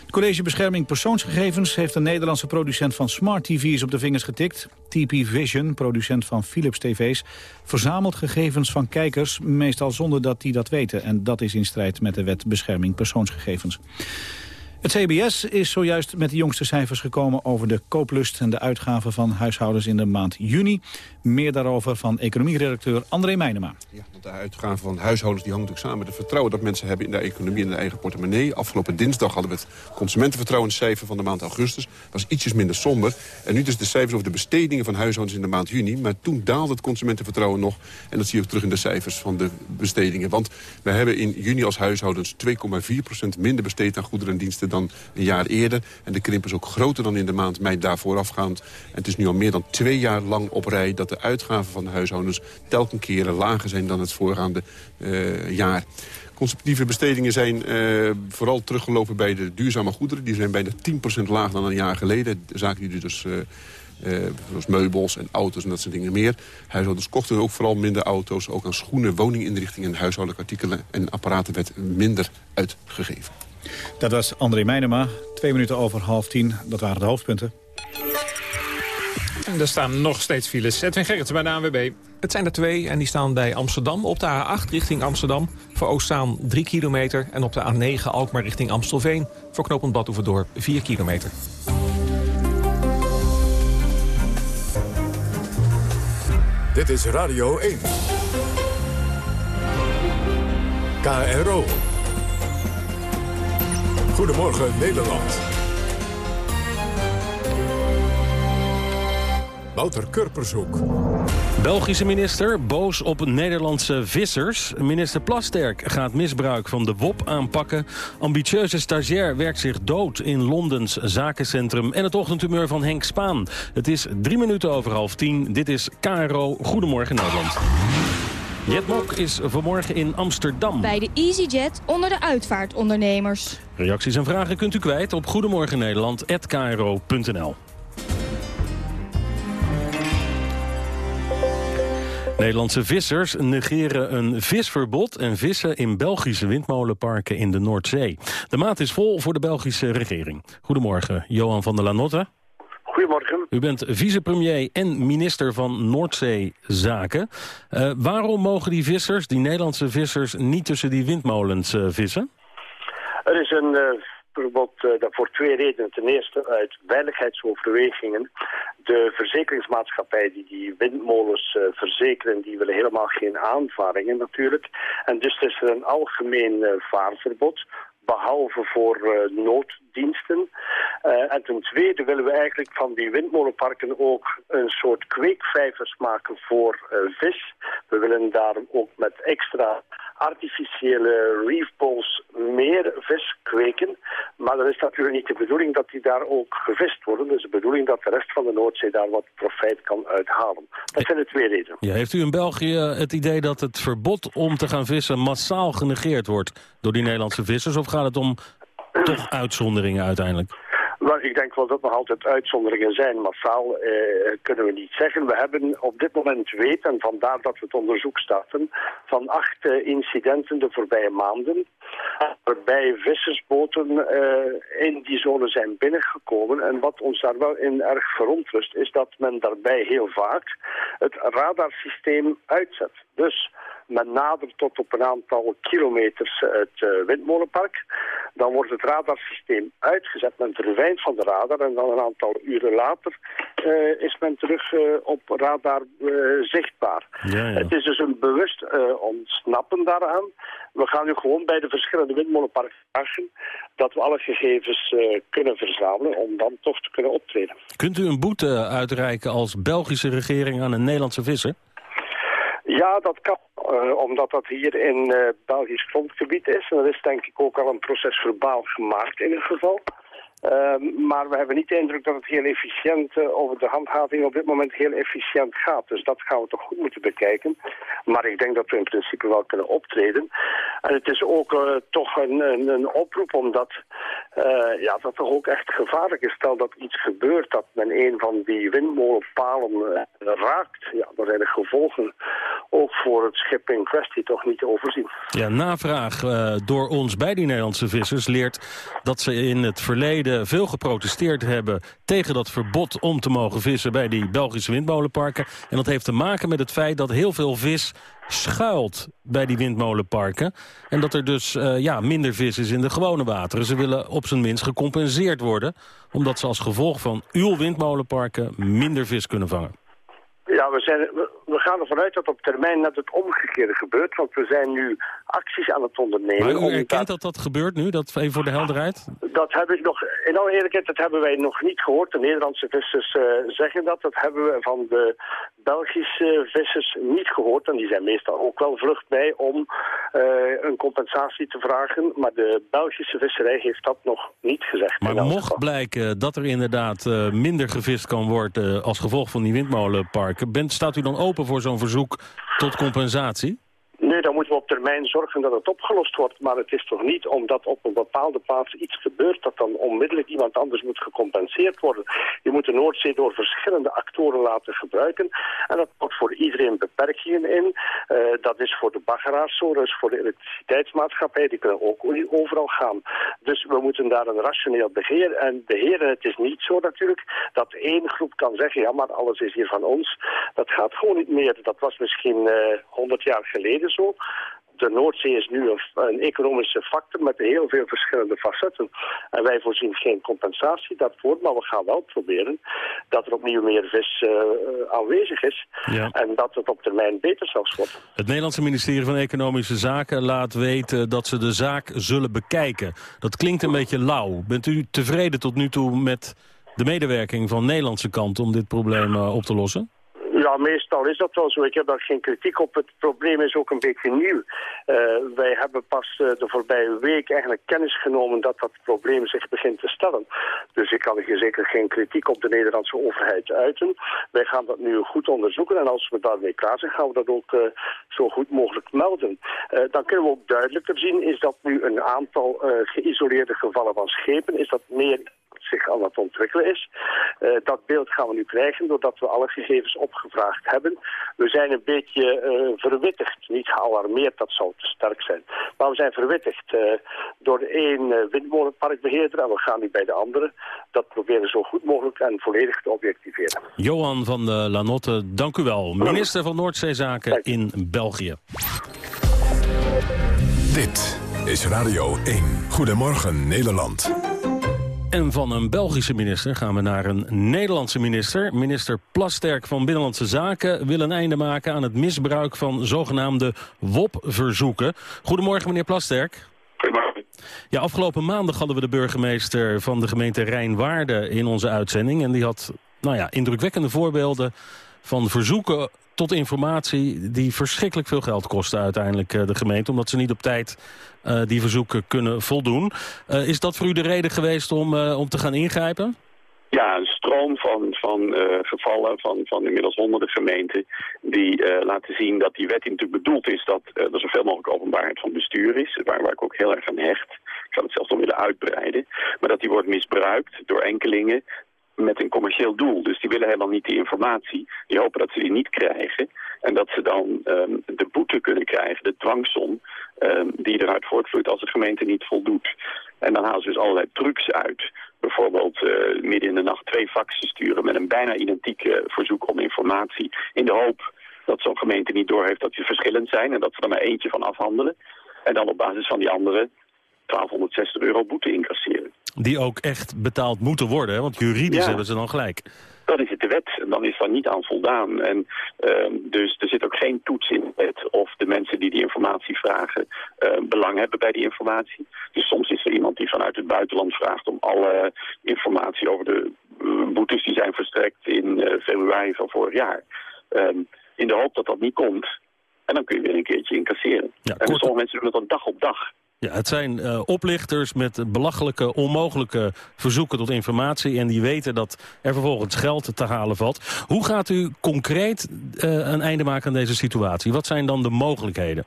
Het College Bescherming Persoonsgegevens heeft een Nederlandse producent van smart TV's op de vingers getikt. TP Vision, producent van Philips TV's, verzamelt gegevens van kijkers, meestal zonder dat die dat weten. En dat is in strijd met de wet Bescherming Persoonsgegevens. Het CBS is zojuist met de jongste cijfers gekomen over de kooplust en de uitgaven van huishoudens in de maand juni. Meer daarover van economieredacteur André Meijnema. Ja, want de uitgaven van huishoudens die hangen natuurlijk samen met het vertrouwen dat mensen hebben in de economie en de eigen portemonnee. Afgelopen dinsdag hadden we het consumentenvertrouwenscijfer van de maand augustus. Dat was ietsjes minder somber. En nu dus de cijfers over de bestedingen van huishoudens in de maand juni. Maar toen daalde het consumentenvertrouwen nog. En dat zie je ook terug in de cijfers van de bestedingen. Want we hebben in juni als huishoudens 2,4% minder besteed aan goederen en diensten een jaar eerder. En de krimp is ook groter dan in de maand mei daarvoor afgaand. En het is nu al meer dan twee jaar lang op rij dat de uitgaven van de huishoudens telkens keren lager zijn dan het voorgaande uh, jaar. Consumptieve bestedingen zijn uh, vooral teruggelopen bij de duurzame goederen. Die zijn bijna 10% lager dan een jaar geleden. Zaken die dus... Uh, zoals meubels en auto's en dat soort dingen meer. Huishoudens kochten ook vooral minder auto's. Ook aan schoenen, woninginrichtingen en huishoudelijke artikelen en apparaten werd minder uitgegeven. Dat was André Meijnema. Twee minuten over half tien. Dat waren de hoofdpunten. En er staan nog steeds files. Edwin Gerritsen bij de ANWB. Het zijn er twee en die staan bij Amsterdam. Op de A8 richting Amsterdam. Voor Oostzaan 3 kilometer. En op de A9 Alkmaar richting Amstelveen. Voor knooppunt Badhoevedorp 4 kilometer. Dit is Radio 1. KRO. Goedemorgen Nederland. Wouter Kurpershoek. Belgische minister boos op Nederlandse vissers. Minister Plasterk gaat misbruik van de WOP aanpakken. Ambitieuze stagiair werkt zich dood in Londens zakencentrum. En het ochtendhumeur van Henk Spaan. Het is drie minuten over half tien. Dit is KRO Goedemorgen Nederland. Jet Mok is vanmorgen in Amsterdam. Bij de EasyJet onder de uitvaartondernemers. Reacties en vragen kunt u kwijt op goedemorgennederland.kro.nl. Nederlandse vissers negeren een visverbod en vissen in Belgische windmolenparken in de Noordzee. De maat is vol voor de Belgische regering. Goedemorgen, Johan van der Lanotte. Goedemorgen. U bent vicepremier en minister van Noordzeezaken. Uh, waarom mogen die vissers, die Nederlandse vissers, niet tussen die windmolens uh, vissen? Er is een uh, verbod voor twee redenen. Ten eerste uit veiligheidsoverwegingen. De verzekeringsmaatschappij die die windmolens verzekeren, die willen helemaal geen aanvaringen natuurlijk. En dus is er een algemeen vaarverbod behalve voor uh, nooddiensten. Uh, en ten tweede willen we eigenlijk van die windmolenparken ook een soort kweekvijvers maken voor uh, vis. We willen daarom ook met extra artificiële reefballs meer vis kweken. Maar dat is natuurlijk niet de bedoeling dat die daar ook gevist worden. Dus de bedoeling dat de rest van de Noordzee daar wat profijt kan uithalen. Dat zijn de twee redenen. Ja, heeft u in België het idee dat het verbod om te gaan vissen massaal genegeerd wordt door die Nederlandse vissers? Of gaat het om toch uitzonderingen uiteindelijk? Ik denk wel dat nog altijd uitzonderingen zijn. Massaal eh, kunnen we niet zeggen. We hebben op dit moment weten, en vandaar dat we het onderzoek starten, van acht eh, incidenten de voorbije maanden. Waarbij vissersboten eh, in die zone zijn binnengekomen. En wat ons daar wel in erg verontrust is dat men daarbij heel vaak het radarsysteem uitzet. Dus men nadert tot op een aantal kilometers het eh, windmolenpark. Dan wordt het radarsysteem uitgezet, men verwijnt van de radar en dan een aantal uren later eh, is men terug eh, op radar eh, zichtbaar. Ja, ja. Het is dus een bewust eh, ontsnappen daaraan. We gaan nu gewoon bij de verschillende windmolenparken vragen dat we alle gegevens eh, kunnen verzamelen om dan toch te kunnen optreden. Kunt u een boete uitreiken als Belgische regering aan een Nederlandse visser? Ja, dat kan, eh, omdat dat hier in eh, Belgisch grondgebied is. En er is denk ik ook al een proces verbaal gemaakt in het geval. Ehm, maar we hebben niet de indruk dat het heel efficiënt uh, over de handhaving op dit moment heel efficiënt gaat. Dus dat gaan we toch goed moeten bekijken. Maar ik denk dat we in principe wel kunnen optreden. En het is ook uh, toch een, een, een, oproep omdat uh, ja, dat toch ook echt gevaarlijk is. Stel dat iets gebeurt dat men een van die windmolenpalen raakt. Ja, dan zijn de gevolgen ook voor het schip in kwestie toch niet te overzien. Ja, navraag door ons bij die Nederlandse vissers leert dat ze in het verleden veel geprotesteerd hebben tegen dat verbod om te mogen vissen bij die Belgische windmolenparken. En dat heeft te maken met het feit dat heel veel vis schuilt bij die windmolenparken. En dat er dus uh, ja, minder vis is in de gewone wateren. Ze willen op zijn minst gecompenseerd worden... omdat ze als gevolg van uw windmolenparken minder vis kunnen vangen. Ja, we, zijn, we, gaan ervan uit dat op termijn net het omgekeerde gebeurt. Want we zijn nu acties aan het ondernemen. Maar u erkent dat dat gebeurt nu? Dat even voor de helderheid? Dat heb ik nog, in alle eerlijkheid, dat hebben wij nog niet gehoord. De Nederlandse vissers uh, zeggen dat. Dat hebben we van de Belgische vissers niet gehoord. En die zijn meestal ook wel vlucht bij om uh, een compensatie te vragen. Maar de Belgische visserij heeft dat nog niet gezegd. Maar mocht blijken dat er inderdaad uh, minder gevist kan worden als gevolg van die bent, staat u dan open voor zo'n verzoek tot compensatie? Nee, dan moeten we op termijn zorgen dat het opgelost wordt. Maar het is toch niet omdat op een bepaalde plaats iets gebeurt... dat dan onmiddellijk iemand anders moet gecompenseerd worden. Je moet de Noordzee door verschillende actoren laten gebruiken. En dat houdt voor iedereen beperkingen in. Uh, dat is voor de baggeraars zo, dus voor de elektriciteitsmaatschappij. Die kunnen ook overal gaan. Dus we moeten daar een rationeel beheer en beheren. Het is niet zo natuurlijk dat één groep kan zeggen... ja, maar alles is hier van ons. Dat gaat gewoon niet meer. Dat was misschien uh, 100 jaar geleden zo. De Noordzee is nu een, een, economische factor met heel veel verschillende facetten. En wij voorzien geen compensatie daarvoor, maar we gaan wel proberen dat er opnieuw meer vis uh, aanwezig is. Ja. En dat het op termijn beter zelfs wordt. Het Nederlandse ministerie van Economische Zaken laat weten dat ze de zaak zullen bekijken. Dat klinkt een beetje lauw. Bent u tevreden tot nu toe met de medewerking van de Nederlandse kant om dit probleem uh, op te lossen? Meestal is dat wel zo. Ik heb daar geen kritiek op. Het probleem is ook een beetje nieuw. Uh, wij hebben pas uh, de voorbije week eigenlijk kennis genomen dat dat probleem zich begint te stellen. Dus ik kan hier zeker geen kritiek op de Nederlandse overheid uiten. Wij gaan dat nu goed onderzoeken en als we daarmee klaar zijn gaan we dat ook uh, zo goed mogelijk melden. dan kunnen we ook duidelijker zien is dat nu een aantal geïsoleerde gevallen van schepen, is dat meer zich aan het ontwikkelen is. Uh, dat beeld gaan we nu krijgen doordat we alle gegevens opgevraagd hebben. We zijn een beetje uh, verwittigd, niet gealarmeerd, dat zou te sterk zijn. Maar we zijn verwittigd uh, door de een windmolenparkbeheerder en we gaan nu bij de andere. Dat proberen zo goed mogelijk en volledig te objectiveren. Johan van de Lanotte, dank u wel. Minister van Noordzeezaken in België. Dit is Radio 1. Goedemorgen Nederland. En van een Belgische minister gaan we naar een Nederlandse minister. Minister Plasterk van Binnenlandse Zaken wil een einde maken aan het misbruik van zogenaamde WOP-verzoeken. Goedemorgen meneer Plasterk. Goedemorgen. Ja, afgelopen maandag hadden we de burgemeester van de gemeente Rijnwaarde in onze uitzending. En die had nou ja, indrukwekkende voorbeelden van verzoeken tot informatie die verschrikkelijk veel geld kosten uiteindelijk de gemeente. Omdat ze niet op tijd die verzoeken kunnen voldoen. Uh, is dat voor u de reden geweest om, uh, om te gaan ingrijpen? Ja, een stroom van, van gevallen van, van inmiddels honderden gemeenten... die laten zien dat die wet natuurlijk bedoeld is... dat uh, er zoveel mogelijk openbaarheid van bestuur is, waar, waar ik ook heel erg aan hecht. Ik zou het zelfs nog willen uitbreiden. Maar dat die wordt misbruikt door enkelingen met een commercieel doel. Dus die willen helemaal niet die informatie. Die hopen dat ze die niet krijgen. En dat ze dan um, de boete kunnen krijgen, de dwangsom, um, die eruit voortvloeit als de gemeente niet voldoet. En dan halen ze dus allerlei trucs uit. Bijvoorbeeld uh, midden in de nacht twee faxen sturen met een bijna identieke verzoek om informatie. In de hoop dat zo'n gemeente niet doorheeft dat die verschillend zijn en dat ze er maar eentje van afhandelen. En dan op basis van die andere 1260 euro boete incasseren. Die ook echt betaald moeten worden, hè? want juridisch Ja. hebben ze dan gelijk. Dan is het de wet en dan is daar niet aan voldaan. En ehm, dus er zit ook geen toets in de wet of de mensen die die informatie vragen eh, belang hebben bij die informatie. Dus soms is er iemand die vanuit het buitenland vraagt om alle informatie over de eh, boetes die zijn verstrekt in eh, februari van vorig jaar. Ehm, in de hoop dat dat niet komt. En dan kun je weer een keertje incasseren. en sommige mensen doen het dan dag op dag. Ja, het zijn eh, oplichters met belachelijke, onmogelijke verzoeken tot informatie... en die weten dat er vervolgens geld te halen valt. Hoe gaat u concreet eh, een einde maken aan deze situatie? Wat zijn dan de mogelijkheden?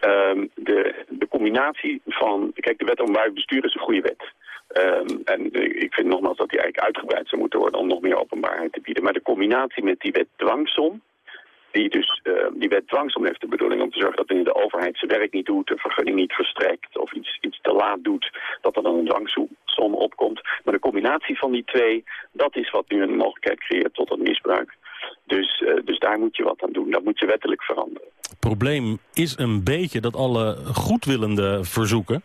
Ehm, de, de combinatie van... Kijk, de wet openbaar bestuur is een goede wet. Ehm, en ik vind nogmaals dat die eigenlijk uitgebreid zou moeten worden om nog meer openbaarheid te bieden. Maar de combinatie met die wet dwangsom, die dus eh, die wet dwangsom heeft de bedoeling om te zorgen dat wanneer de overheid zijn werk niet doet, een vergunning niet verstrekt of iets, iets te laat doet, dat er dan een dwangsom opkomt. Maar de combinatie van die twee, dat is wat nu een mogelijkheid creëert tot een misbruik. Dus, eh, dus daar moet je wat aan doen. Dat moet je wettelijk veranderen. Het probleem is een beetje dat alle goedwillende verzoeken...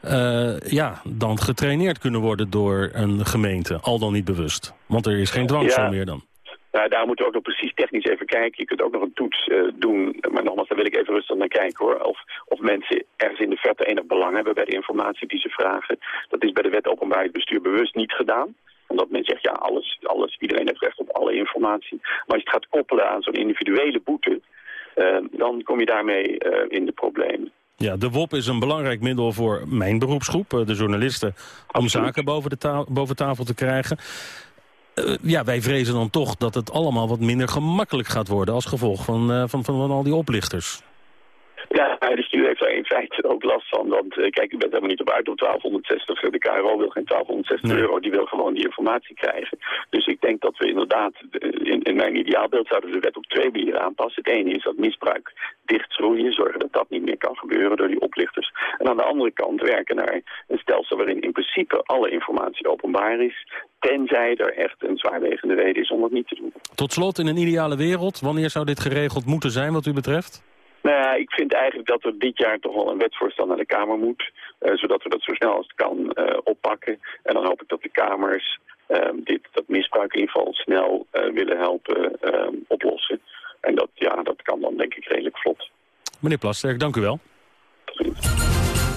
eh, ja, dan getraineerd kunnen worden door een gemeente, al dan niet bewust. Want er is geen dwangsom Ja. meer dan. Nou, daar moeten we ook nog precies technisch even kijken. Je kunt ook nog een toets eh, doen. Maar nogmaals, daar wil ik even rustig naar kijken hoor. Of, of mensen ergens in de verte enig belang hebben bij de informatie die ze vragen. Dat is bij de wet openbaarheid bestuur bewust niet gedaan. Omdat men zegt, ja, alles, alles, iedereen heeft recht op alle informatie. Maar als je het gaat koppelen aan zo'n individuele boete... eh, dan kom je daarmee eh, in de problemen. Ja, de WOP is een belangrijk middel voor mijn beroepsgroep, de journalisten, om zaken boven, de ta boven tafel te krijgen. Eh, ja, wij vrezen dan toch dat het allemaal wat minder gemakkelijk gaat worden als gevolg van, eh, van, van, van al die oplichters. Ja, de stuur heeft daar in feite ook last van. Want eh, kijk, u bent helemaal niet op uit op 1260. De KRO wil geen 1260 euro, die wil gewoon die informatie krijgen. Dus ik denk dat we inderdaad, eh, in, in mijn ideaalbeeld zouden we de wet op twee manieren aanpassen. Het ene is dat misbruik dichtschroeien, zorgen dat dat niet meer kan gebeuren door die oplichters. En aan de andere kant werken naar een stelsel waarin in principe alle informatie openbaar is. Tenzij er echt een zwaarwegende reden is om dat niet te doen. Tot slot, in een ideale wereld, wanneer zou dit geregeld moeten zijn wat u betreft? Nou ja, ik vind eigenlijk dat er dit jaar toch wel een wetsvoorstel naar de Kamer moet. eh, zodat we dat zo snel als het kan eh, oppakken. En dan hoop ik dat de Kamers eh, dit, dat misbruik in ieder geval snel eh, willen helpen eh, oplossen. En dat, ja, dat kan dan denk ik redelijk vlot. Meneer Plasterk, dank u wel.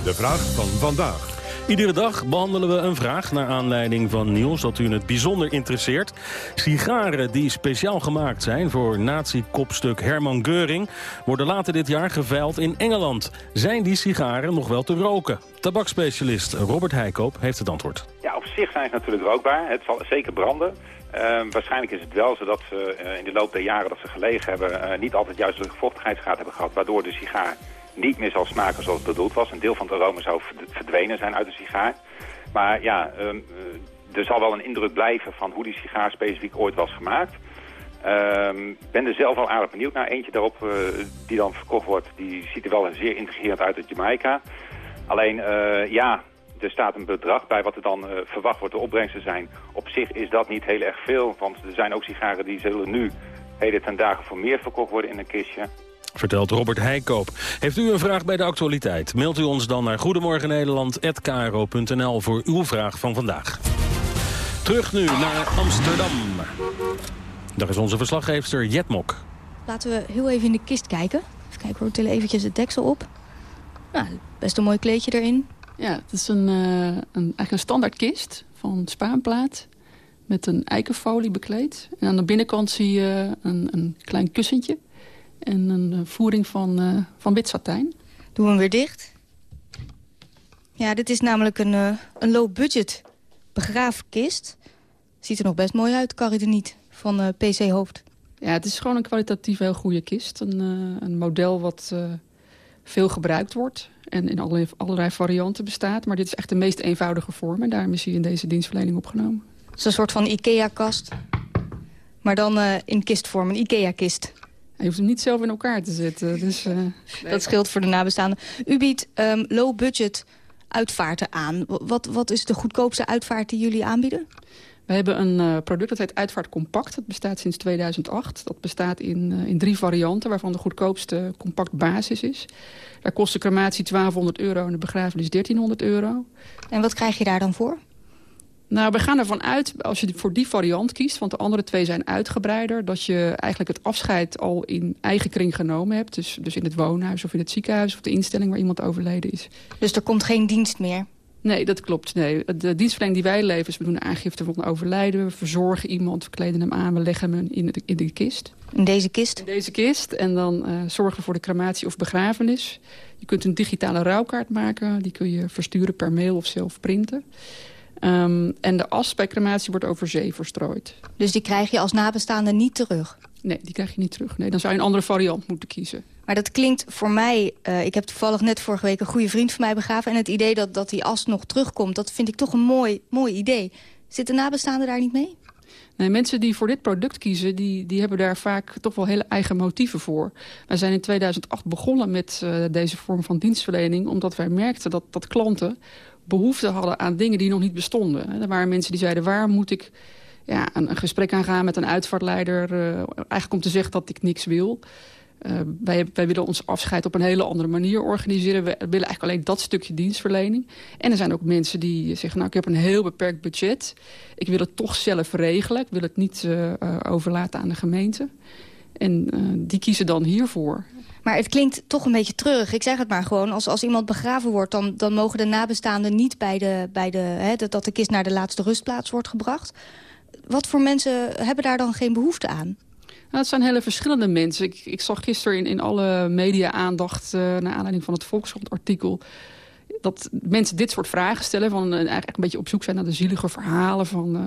De vraag van vandaag. Iedere dag behandelen we een vraag naar aanleiding van nieuws dat u het bijzonder interesseert. Sigaren die speciaal gemaakt zijn voor nazi-kopstuk Herman Geuring... worden later dit jaar geveild in Engeland. Zijn die sigaren nog wel te roken? Tabakspecialist Robert Heikoop heeft het antwoord. Ja, op zich zijn ze natuurlijk rookbaar. Het zal zeker branden. Uh, waarschijnlijk is het wel zo dat ze uh, in de loop der jaren dat ze gelegen hebben... Uh, niet altijd juist de vochtigheidsgraad hebben gehad... waardoor de sigaar niet meer zal smaken zoals het bedoeld was. Een deel van het aroma zou verdwenen zijn uit de sigaar. Maar ja, um, er zal wel een indruk blijven van hoe die sigaar specifiek ooit was gemaakt. Um, ben er zelf al aardig benieuwd naar. Eentje daarop uh, die dan verkocht wordt, die ziet er wel zeer intrigerend uit uit Jamaica. Alleen, uh, ja, er staat een bedrag bij wat er dan verwacht wordt de opbrengsten zijn. Op zich is dat niet heel erg veel, want er zijn ook sigaren die zullen nu heden ten dagen voor meer verkocht worden in een kistje. Vertelt Robert Heikoop. Heeft u een vraag bij de actualiteit? Mailt u ons dan naar goedemorgennederland.kro.nl voor uw vraag van vandaag. Terug nu naar Amsterdam. Daar is onze verslaggeefster Jet Mok. Laten we heel even in de kist kijken. Even kijken, we tillen eventjes het deksel op. Nou, best een mooi kleedje erin. Ja, het is een, uh, een, eigenlijk een standaard kist van spaanplaat. Met een eikenfolie bekleed. En aan de binnenkant zie je een, een klein kussentje. En een voering van, uh, van wit satijn. Doen we hem weer dicht. Ja, dit is namelijk een, uh, een low-budget begraafkist. Ziet er nog best mooi uit, kan er niet, van uh, PC Hoofd. Ja, het is gewoon een kwalitatief heel goede kist. Een, een model wat veel gebruikt wordt en in allerlei, allerlei varianten bestaat. Maar dit is echt de meest eenvoudige vorm en daarom is hij in deze dienstverlening opgenomen. Het is een soort van IKEA-kast, maar dan in kistvorm, een IKEA-kist. Je hoeft hem niet zelf in elkaar te zetten. Dus, uh, dat scheelt voor de nabestaanden. U biedt um, low-budget uitvaarten aan. Wat, wat is de goedkoopste uitvaart die jullie aanbieden? We hebben een uh, product dat heet Uitvaart Compact. Dat bestaat sinds 2008. Dat bestaat in, uh, in drie varianten, waarvan de goedkoopste compact basis is. Daar kost de crematie 1200 euro en de begrafenis 1300 euro. En wat krijg je daar dan voor? Nou, we gaan ervan uit, als je voor die variant kiest... want de andere twee zijn uitgebreider... dat je eigenlijk het afscheid al in eigen kring genomen hebt. Dus, dus in het woonhuis of in het ziekenhuis... of de instelling waar iemand overleden is. Dus er komt geen dienst meer? Nee, dat klopt. Nee. De dienstverlening die wij leveren is... we doen een aangifte van overlijden. We verzorgen iemand, we kleden hem aan, we leggen hem in de, in de kist. In deze kist? In deze kist. En dan uh, zorgen we voor de crematie of begrafenis. Je kunt een digitale rouwkaart maken. Die kun je versturen per mail of zelf printen. Um, en de as bij crematie wordt over zee verstrooid. Dus die krijg je als nabestaande niet terug? Nee, die krijg je niet terug. Nee, dan zou je een andere variant moeten kiezen. Maar dat klinkt voor mij... Uh, ik heb toevallig net vorige week een goede vriend van mij begraven... en het idee dat, dat die as nog terugkomt, dat vind ik toch een mooi, mooi idee. Zit de nabestaande daar niet mee? Nee, mensen die voor dit product kiezen, die, die hebben daar vaak toch wel hele eigen motieven voor. Wij zijn in 2008 begonnen met uh, deze vorm van dienstverlening... omdat wij merkten dat, dat klanten behoefte hadden aan dingen die nog niet bestonden. Er waren mensen die zeiden, waar moet ik ja, een, gesprek aangaan met een uitvaartleider... Uh, eigenlijk om te zeggen dat ik niks wil... Uh, wij, wij, willen ons afscheid op een hele andere manier organiseren. We willen eigenlijk alleen dat stukje dienstverlening. En er zijn ook mensen die zeggen... nou, ik heb een heel beperkt budget. Ik wil het toch zelf regelen. Ik wil het niet uh, overlaten aan de gemeente. En die kiezen dan hiervoor. Maar het klinkt toch een beetje terug. Ik zeg het maar gewoon. Als, als iemand begraven wordt, dan, dan mogen de nabestaanden niet bij de... Bij de hè, dat de kist naar de laatste rustplaats wordt gebracht. Wat voor mensen hebben daar dan geen behoefte aan? Nou, het zijn hele verschillende mensen. Ik, ik zag gisteren in, in alle media aandacht... Uh, naar aanleiding van het Volkskrant-artikel... dat mensen dit soort vragen stellen... Van, uh, eigenlijk een beetje op zoek zijn naar de zielige verhalen... Van, uh,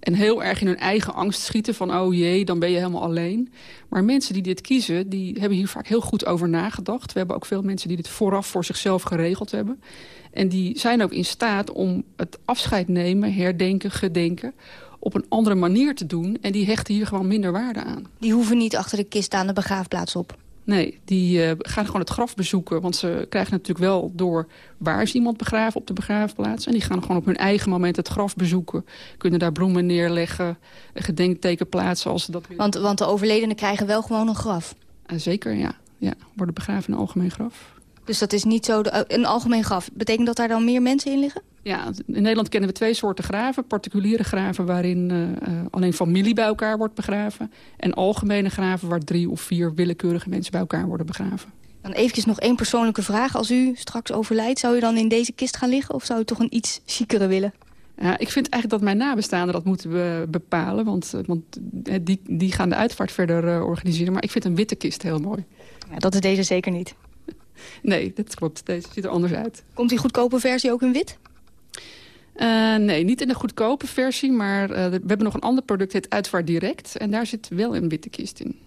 en heel erg in hun eigen angst schieten van... oh jee, dan ben je helemaal alleen. Maar mensen die dit kiezen, die hebben hier vaak heel goed over nagedacht. We hebben ook veel mensen die dit vooraf voor zichzelf geregeld hebben. En die zijn ook in staat om het afscheid nemen, herdenken, gedenken op een andere manier te doen. En die hechten hier gewoon minder waarde aan. Die hoeven niet achter de kist aan de begraafplaats op? Nee, die uh, gaan gewoon het graf bezoeken. Want ze krijgen natuurlijk wel door waar is iemand begraven op de begraafplaats. En die gaan gewoon op hun eigen moment het graf bezoeken. Kunnen daar bloemen neerleggen, een gedenkteken plaatsen als ze dat willen. Want, want de overledenen krijgen wel gewoon een graf? Uh, zeker, ja. ja. Worden begraven in een algemeen graf. Dus dat is niet zo de, een algemeen graf. Betekent dat daar dan meer mensen in liggen? Ja, in Nederland kennen we twee soorten graven. Particuliere graven waarin uh, alleen familie bij elkaar wordt begraven. En algemene graven waar drie of vier willekeurige mensen bij elkaar worden begraven. Dan eventjes nog één persoonlijke vraag. Als u straks overlijdt, zou u dan in deze kist gaan liggen? Of zou u toch een iets chicere willen? Ja, ik vind eigenlijk dat mijn nabestaanden dat moeten be bepalen. Want, want die, die gaan de uitvaart verder uh, organiseren. Maar ik vind een witte kist heel mooi. Ja, dat is deze zeker niet. Nee, dat klopt. Deze ziet er anders uit. Komt die goedkope versie ook in wit? Uh, nee, niet in de goedkope versie, maar uh, we hebben nog een ander product, het Uitvaart Direct. En daar zit wel een witte kist in.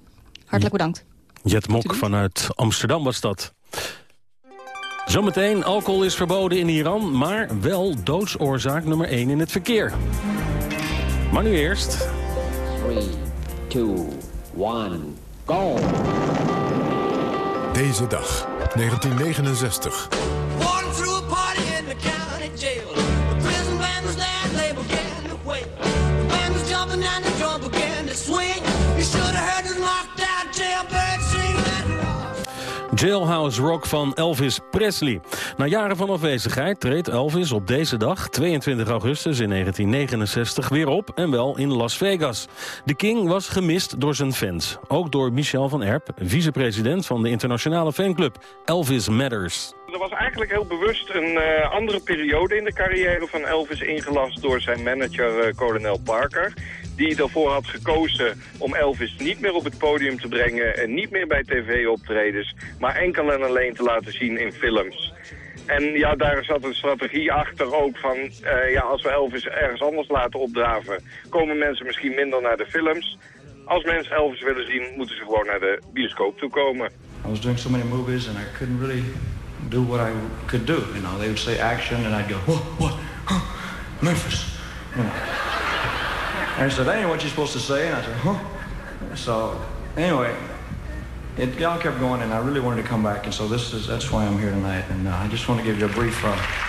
Hartelijk bedankt. Jet Mok vanuit Amsterdam was dat. Zometeen, alcohol is verboden in Iran, maar wel doodsoorzaak nummer 1 in het verkeer. Maar nu eerst... 3, 2, 1, go! Deze dag, 1969. Jailhouse Rock van Elvis Presley. Na jaren van afwezigheid treedt Elvis op deze dag, 22 augustus in 1969, weer op en wel in Las Vegas. De King was gemist door zijn fans. Ook door Michel van Erp, vicepresident van de internationale fanclub Elvis Matters. Er was eigenlijk heel bewust een uh, andere periode in de carrière van Elvis ingelast door zijn manager uh, kolonel Parker die ervoor had gekozen om Elvis niet meer op het podium te brengen... en niet meer bij tv-optredens, maar enkel en alleen te laten zien in films. En ja, daar zat een strategie achter ook van... Uh, ja, als we Elvis ergens anders laten opdraven... komen mensen misschien minder naar de films. Als mensen Elvis willen zien, moeten ze gewoon naar de bioscoop toe komen. I was doing so many movies and I couldn't really do what I could do. You know, they would say action and I'd go, what, what, Memphis. And he said, that ain't what you're supposed to say. And I said, huh? So anyway, it all kept going and I really wanted to come back. And so this is, that's why I'm here tonight. And uh, I just want to give you a brief uh,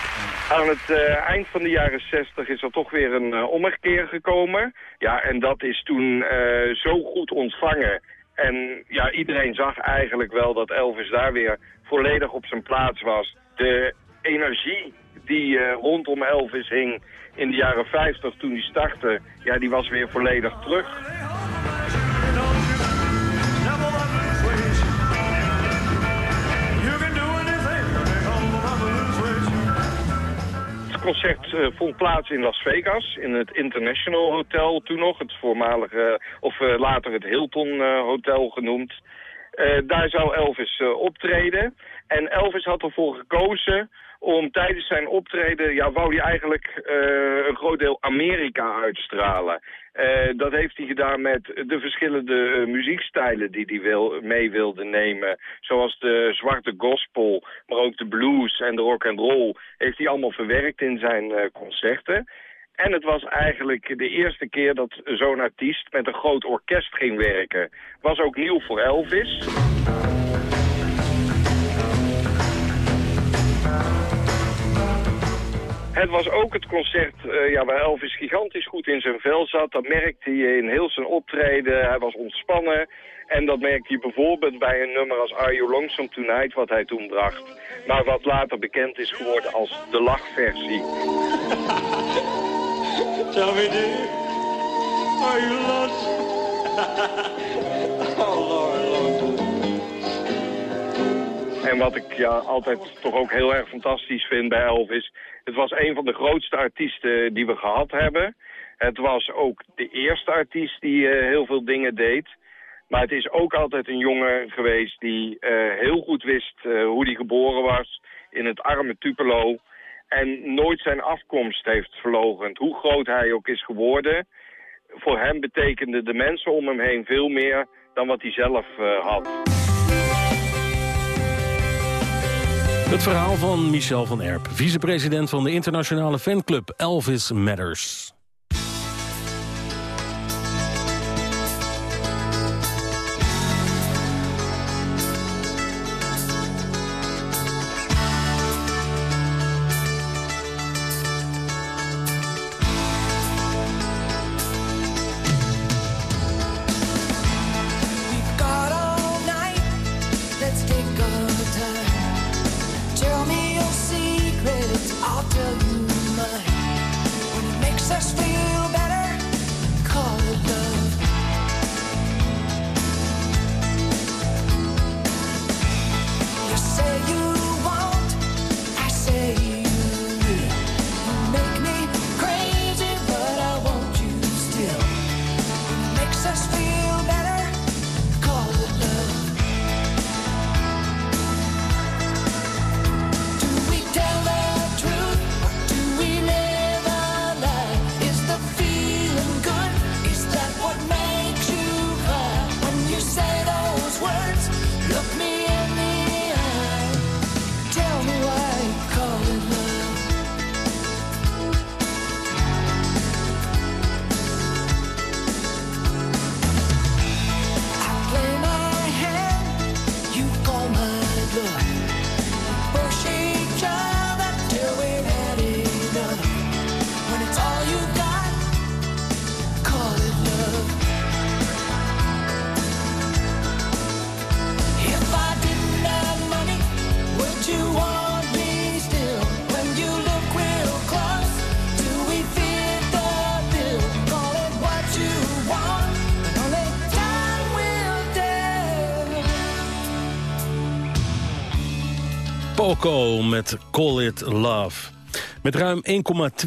Aan het eh, eind van de jaren 60 is er toch weer een eh, ommekeer gekomen. Ja, en dat is toen eh, zo goed ontvangen. En ja, iedereen zag eigenlijk wel dat Elvis daar weer volledig op zijn plaats was. De energie die eh, rondom Elvis hing in de jaren 50 toen hij startte, ja, die was weer volledig terug. Het concert eh, vond plaats in Las Vegas, in het International Hotel toen nog, het voormalige, of eh, later het Hilton Hotel genoemd. Daar zou Elvis optreden. En Elvis had ervoor gekozen om tijdens zijn optreden, ja, wou hij eigenlijk eh, een groot deel Amerika uitstralen. Eh, dat heeft hij gedaan met de verschillende eh, muziekstijlen die hij wil, mee wilde nemen. Zoals de zwarte gospel, maar ook de blues en de rock and roll. Heeft hij allemaal verwerkt in zijn concerten. En het was eigenlijk de eerste keer dat zo'n artiest met een groot orkest ging werken. Was ook nieuw voor Elvis. Het was ook het concert eh, ja, waar Elvis gigantisch goed in zijn vel zat. Dat merkte hij in heel zijn optreden. Hij was ontspannen. En dat merkte hij bijvoorbeeld bij een nummer als Are You Lonesome Tonight, wat hij toen bracht. Maar wat later bekend is geworden als de lachversie. Tell me, dear, are you lost? En wat ik ja, altijd toch ook heel erg fantastisch vind bij Elvis... het was een van de grootste artiesten die we gehad hebben. Het was ook de eerste artiest die eh, heel veel dingen deed. Maar het is ook altijd een jongen geweest die eh, heel goed wist eh, hoe hij geboren was... in het arme Tupelo. En nooit zijn afkomst heeft verlogend. Hoe groot hij ook is geworden... voor hem betekenden de mensen om hem heen veel meer dan wat hij zelf had. Het verhaal van Michel van Erp, vicepresident van de internationale fanclub Elvis Matters. Met Call It Love. Met ruim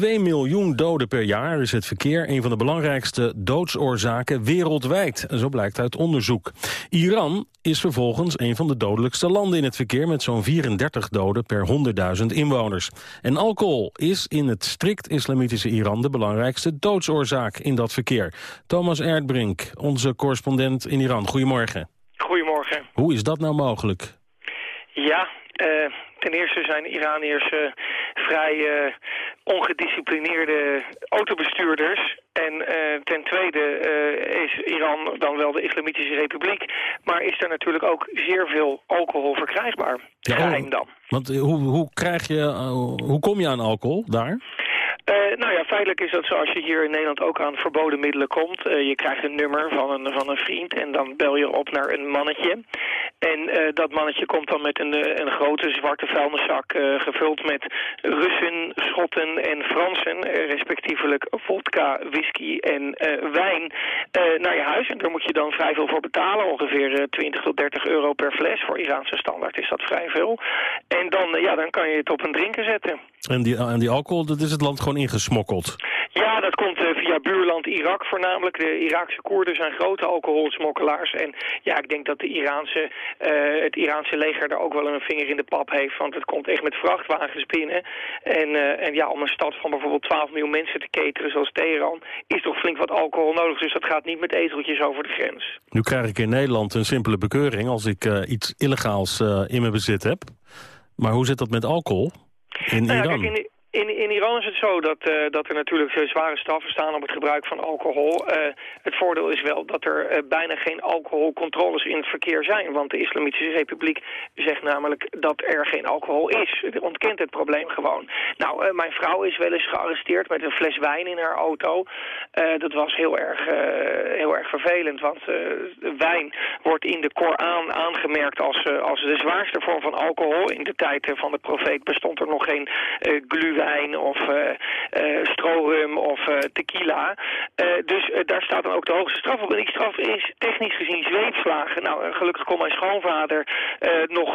1,2 miljoen doden per jaar is het verkeer een van de belangrijkste doodsoorzaken wereldwijd. Zo blijkt uit onderzoek. Iran is vervolgens een van de dodelijkste landen in het verkeer met zo'n 34 doden per 100.000 inwoners. En alcohol is in het strikt islamitische Iran de belangrijkste doodsoorzaak in dat verkeer. Thomas Erdbrink, onze correspondent in Iran. Goedemorgen. Goedemorgen. Hoe is dat nou mogelijk? Ja, eh, ten eerste zijn Iraniërs eh, vrij eh, ongedisciplineerde autobestuurders. En eh, ten tweede is Iran dan wel de Islamitische Republiek. Maar is er natuurlijk ook zeer veel alcohol verkrijgbaar. Ja, Geheim dan. Want hoe, hoe, krijg je, hoe kom je aan alcohol daar? Eh, nou ja, feitelijk is dat zoals je hier in Nederland ook aan verboden middelen komt. Eh, je krijgt een nummer van een, van een vriend en dan bel je op naar een mannetje. En eh, dat mannetje komt dan met een, een grote zwarte vuilniszak gevuld met Russen, Schotten en Fransen, respectievelijk vodka, whisky en wijn, naar je huis. En daar moet je dan vrij veel voor betalen, ongeveer eh, 20 tot 30 euro per fles. Voor Iraanse standaard is dat vrij veel. En dan, ja, dan kan je het op een drinken zetten. En die, en die alcohol, dat is het land gewoon ingesmokkeld. Ja, dat komt eh, via buurland Irak voornamelijk. De Iraakse Koerden zijn grote alcoholsmokkelaars. En ja, ik denk dat de Iraanse, eh, het Iraanse leger daar ook wel een vinger in de pap heeft. Want het komt echt met vrachtwagens binnen. En, eh, en ja, om een stad van bijvoorbeeld 12 miljoen mensen te keteren zoals Teheran... is toch flink wat alcohol nodig. Dus dat gaat niet met ezeltjes over de grens. Nu krijg ik in Nederland een simpele bekeuring als ik iets illegaals in mijn bezit heb. Maar hoe zit dat met alcohol in Nou Iran? kijk, in, in, in Iran is het zo dat, eh, dat er natuurlijk eh, zware straffen staan op het gebruik van alcohol. Eh, het voordeel is wel dat er bijna geen alcoholcontroles in het verkeer zijn. Want de Islamitische Republiek zegt namelijk dat er geen alcohol is. Het ontkent het probleem gewoon. Nou, mijn vrouw is wel eens gearresteerd met een fles wijn in haar auto. Dat was heel erg, heel erg vervelend, want wijn wordt in de Koran aangemerkt als, als de zwaarste vorm van alcohol. In de tijd van de profeet bestond er nog geen eh glühwein of eh eh, strorum of eh, tequila. Dus daar staat dan ook de hoogste straf op. En die straf is technisch gezien zweepslagen. Nou, gelukkig kon mijn schoonvader nog,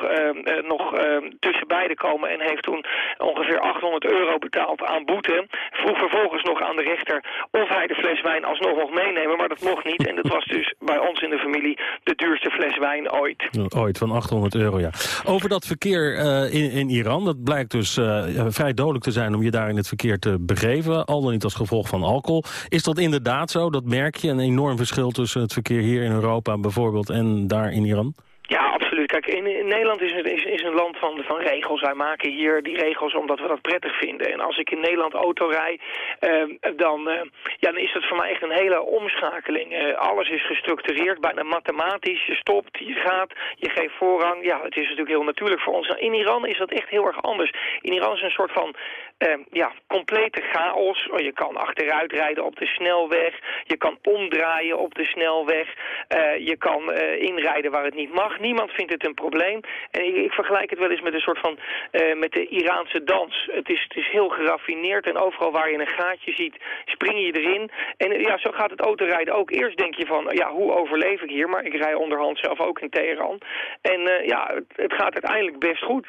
nog eh, tussen beiden komen en heeft toen ongeveer 800 euro betaald aan boete. Vroeg vervolgens nog aan de rechter of hij de fles wijn alsnog mocht meenemen, maar dat mocht niet. En dat was dus bij ons in de familie de duurste fles wijn ooit. Ooit, van 800 euro, ja. Over dat verkeer eh, in, in Iran, dat blijkt dus eh, vrij dodelijk te zijn... om je daar in het verkeer te begeven, al dan niet als gevolg van alcohol. Is dat inderdaad zo? Dat merk je, een enorm verschil tussen het verkeer hier in Europa bijvoorbeeld... en daar in Iran? Ja, Kijk, in, Nederland is, het, is, is een land van, van regels. Wij maken hier die regels omdat we dat prettig vinden. En als ik in Nederland auto rijd, eh, dan, eh, ja, dan is dat voor mij echt een hele omschakeling. Eh, alles is gestructureerd, bijna mathematisch. Je stopt, je gaat, je geeft voorrang. Ja, het is natuurlijk heel natuurlijk voor ons. Nou, in Iran is dat echt heel erg anders. In Iran is een soort van eh, ja, complete chaos. Oh, Je kan achteruit rijden op de snelweg. Je kan omdraaien op de snelweg. Eh, je kan inrijden waar het niet mag. Niemand vindt het een probleem. En ik, ik vergelijk het wel eens met een soort van eh, met de Iraanse dans. Het is, het is heel geraffineerd en overal waar je een gaatje ziet, spring je erin. En eh, ja, zo gaat het autorijden ook. Eerst denk je van, ja, hoe overleef ik hier? Maar ik rij onderhand zelf ook in Teheran. En eh, ja, het, het gaat uiteindelijk best goed.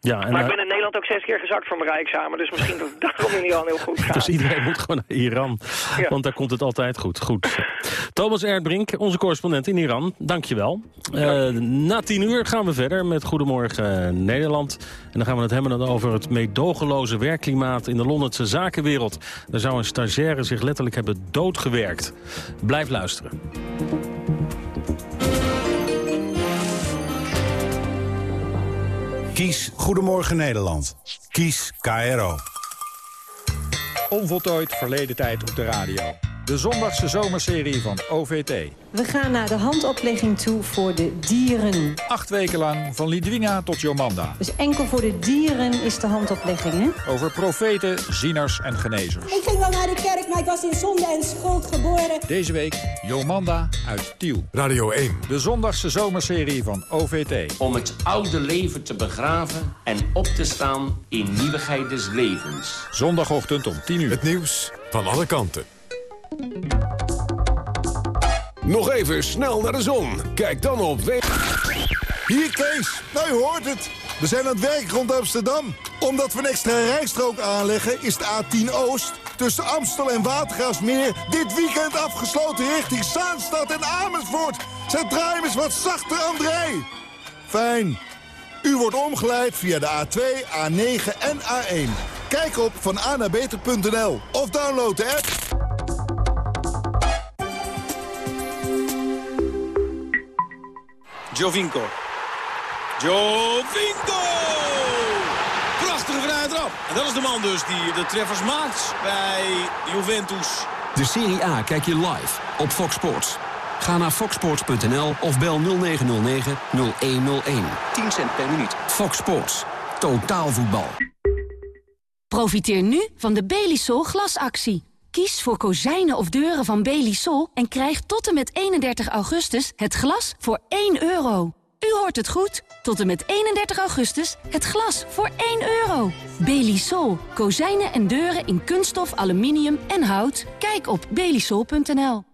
Ja, en, maar ik eh, ben in Nederland ook zes keer gezakt voor mijn rijexamen. Dus misschien dat het daarom in Iran heel goed gaat. Dus iedereen moet gewoon naar Iran, Ja. want daar komt het altijd goed. goed. Thomas Erdbrink, onze correspondent in Iran, dankjewel. Eh na tien uur gaan we verder met Goedemorgen eh, Nederland. En dan gaan we het hebben over het meedogenloze werkklimaat in de Londense zakenwereld. Daar zou een stagiaire zich letterlijk hebben doodgewerkt. Blijf luisteren. Kies Goedemorgen Nederland. Kies KRO. Onvoltooid verleden tijd op de radio. De zondagse zomerserie van OVT. We gaan naar de handoplegging toe voor de dieren. Acht weken lang, van Lidwina tot Jomanda. Dus enkel voor de dieren is de handoplegging, hè? Over profeten, zieners en genezers. Ik ging wel naar de kerk, maar ik was in zonde en schuld geboren. Deze week Jomanda uit Tiel. Radio 1. De zondagse zomerserie van OVT. Om het oude leven te begraven en op te staan in nieuwigheid des levens. Zondagochtend om 10 uur. Het nieuws van alle kanten. Nog even snel naar de zon. Kijk dan op. Hier Kees, nou je hoort het. We zijn aan het werk rond Amsterdam. Omdat we een extra rijstrook aanleggen is de A10 Oost... tussen Amstel en Watergraafsmeer dit weekend afgesloten richting Zaanstad en Amersfoort. Zet hem eens wat zachter, André. Fijn. U wordt omgeleid via de A2, A9 en A1. Kijk op vananabeter.nl of download de app. Jovinko. Jovinko! Prachtige vrije trap. En dat is de man dus die de treffers maakt bij Juventus. De Serie A kijk je live op Fox Sports. Ga naar foxsports.nl of bel 0909 0101. 10 cent per minuut. Fox Sports. Totaal voetbal. Profiteer nu van de Belisol glasactie. Kies voor kozijnen of deuren van Belisol en krijg tot en met 31 augustus het glas voor 1 euro. U hoort het goed. Tot en met 31 augustus het glas voor 1 euro. Belisol. Kozijnen en deuren in kunststof, aluminium en hout. Kijk op belisol.nl.